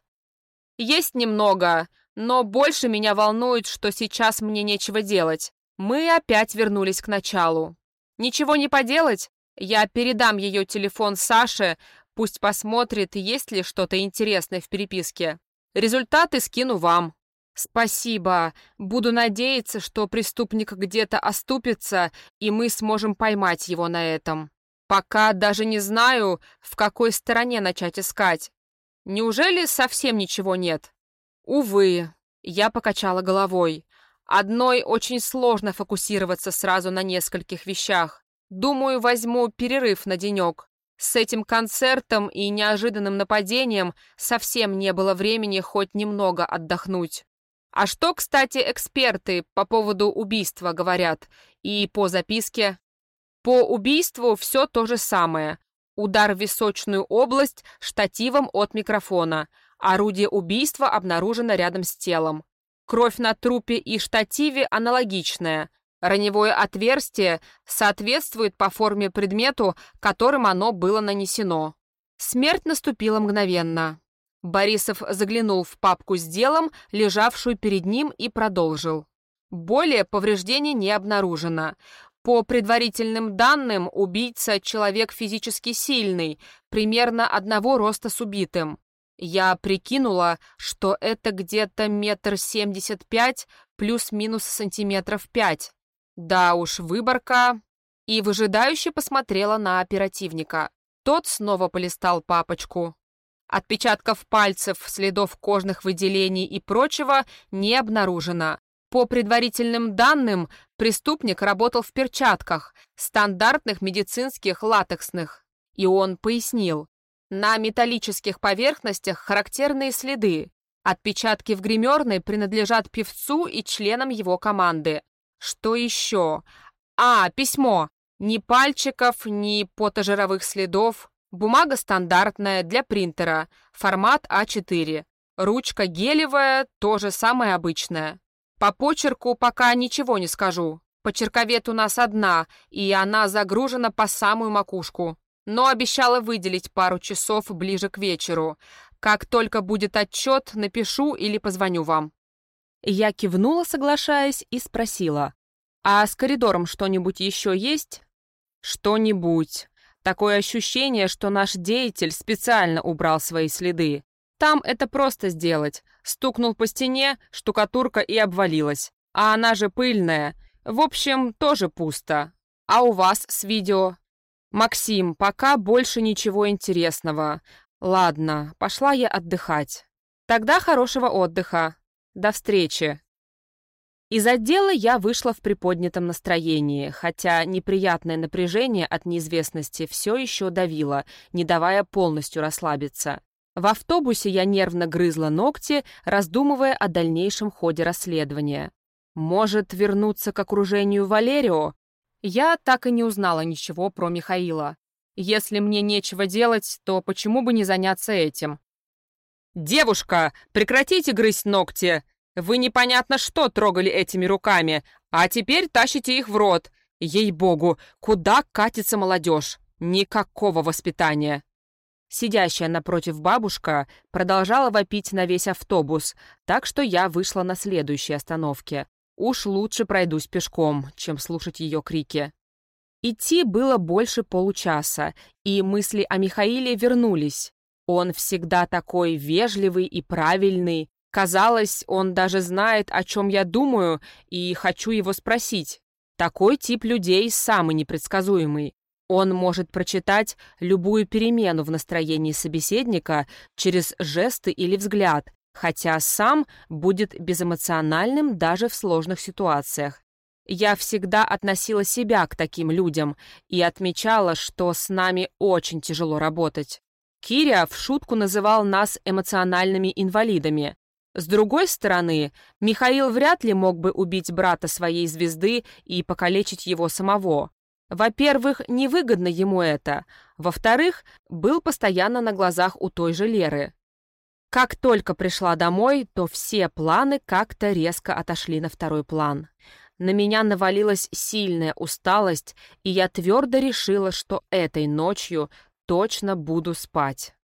«Есть немного, но больше меня волнует, что сейчас мне нечего делать. Мы опять вернулись к началу. Ничего не поделать, я передам ее телефон Саше, пусть посмотрит, есть ли что-то интересное в переписке. Результаты скину вам. Спасибо. Буду надеяться, что преступник где-то оступится, и мы сможем поймать его на этом. Пока даже не знаю, в какой стороне начать искать. Неужели совсем ничего нет? Увы, я покачала головой. Одной очень сложно фокусироваться сразу на нескольких вещах. Думаю, возьму перерыв на денек. С этим концертом и неожиданным нападением совсем не было времени хоть немного отдохнуть. А что, кстати, эксперты по поводу убийства говорят? И по записке? По убийству все то же самое. Удар в височную область штативом от микрофона. Орудие убийства обнаружено рядом с телом. Кровь на трупе и штативе аналогичная. Раневое отверстие соответствует по форме предмету, которым оно было нанесено. Смерть наступила мгновенно. Борисов заглянул в папку с делом, лежавшую перед ним, и продолжил. Более повреждений не обнаружено. По предварительным данным, убийца – человек физически сильный, примерно одного роста с убитым. Я прикинула, что это где-то метр семьдесят пять плюс-минус сантиметров пять. Да уж, выборка. И выжидающе посмотрела на оперативника. Тот снова полистал папочку. Отпечатков пальцев, следов кожных выделений и прочего не обнаружено. По предварительным данным, преступник работал в перчатках, стандартных медицинских латексных. И он пояснил. На металлических поверхностях характерные следы. Отпечатки в гримерной принадлежат певцу и членам его команды. Что еще? А, письмо. Ни пальчиков, ни потожировых следов. Бумага стандартная для принтера. Формат А4. Ручка гелевая, тоже самое обычное. По почерку пока ничего не скажу. Почерковед у нас одна, и она загружена по самую макушку. Но обещала выделить пару часов ближе к вечеру. Как только будет отчет, напишу или позвоню вам. Я кивнула, соглашаясь, и спросила. «А с коридором что-нибудь еще есть?» «Что-нибудь. Такое ощущение, что наш деятель специально убрал свои следы. Там это просто сделать. Стукнул по стене, штукатурка и обвалилась. А она же пыльная. В общем, тоже пусто. А у вас с видео?» «Максим, пока больше ничего интересного. Ладно, пошла я отдыхать. Тогда хорошего отдыха. До встречи. Из отдела я вышла в приподнятом настроении, хотя неприятное напряжение от неизвестности все еще давило, не давая полностью расслабиться. В автобусе я нервно грызла ногти, раздумывая о дальнейшем ходе расследования. Может, вернуться к окружению Валерио? Я так и не узнала ничего про Михаила. Если мне нечего делать, то почему бы не заняться этим? «Девушка, прекратите грызть ногти! Вы непонятно что трогали этими руками, а теперь тащите их в рот. Ей-богу, куда катится молодежь? Никакого воспитания!» Сидящая напротив бабушка продолжала вопить на весь автобус, так что я вышла на следующей остановке. Уж лучше пройдусь пешком, чем слушать ее крики. Идти было больше получаса, и мысли о Михаиле вернулись. Он всегда такой вежливый и правильный. Казалось, он даже знает, о чем я думаю, и хочу его спросить. Такой тип людей самый непредсказуемый. Он может прочитать любую перемену в настроении собеседника через жесты или взгляд, хотя сам будет безэмоциональным даже в сложных ситуациях. Я всегда относила себя к таким людям и отмечала, что с нами очень тяжело работать. Киря в шутку называл нас эмоциональными инвалидами. С другой стороны, Михаил вряд ли мог бы убить брата своей звезды и покалечить его самого. Во-первых, невыгодно ему это. Во-вторых, был постоянно на глазах у той же Леры. Как только пришла домой, то все планы как-то резко отошли на второй план. На меня навалилась сильная усталость, и я твердо решила, что этой ночью точно буду спать.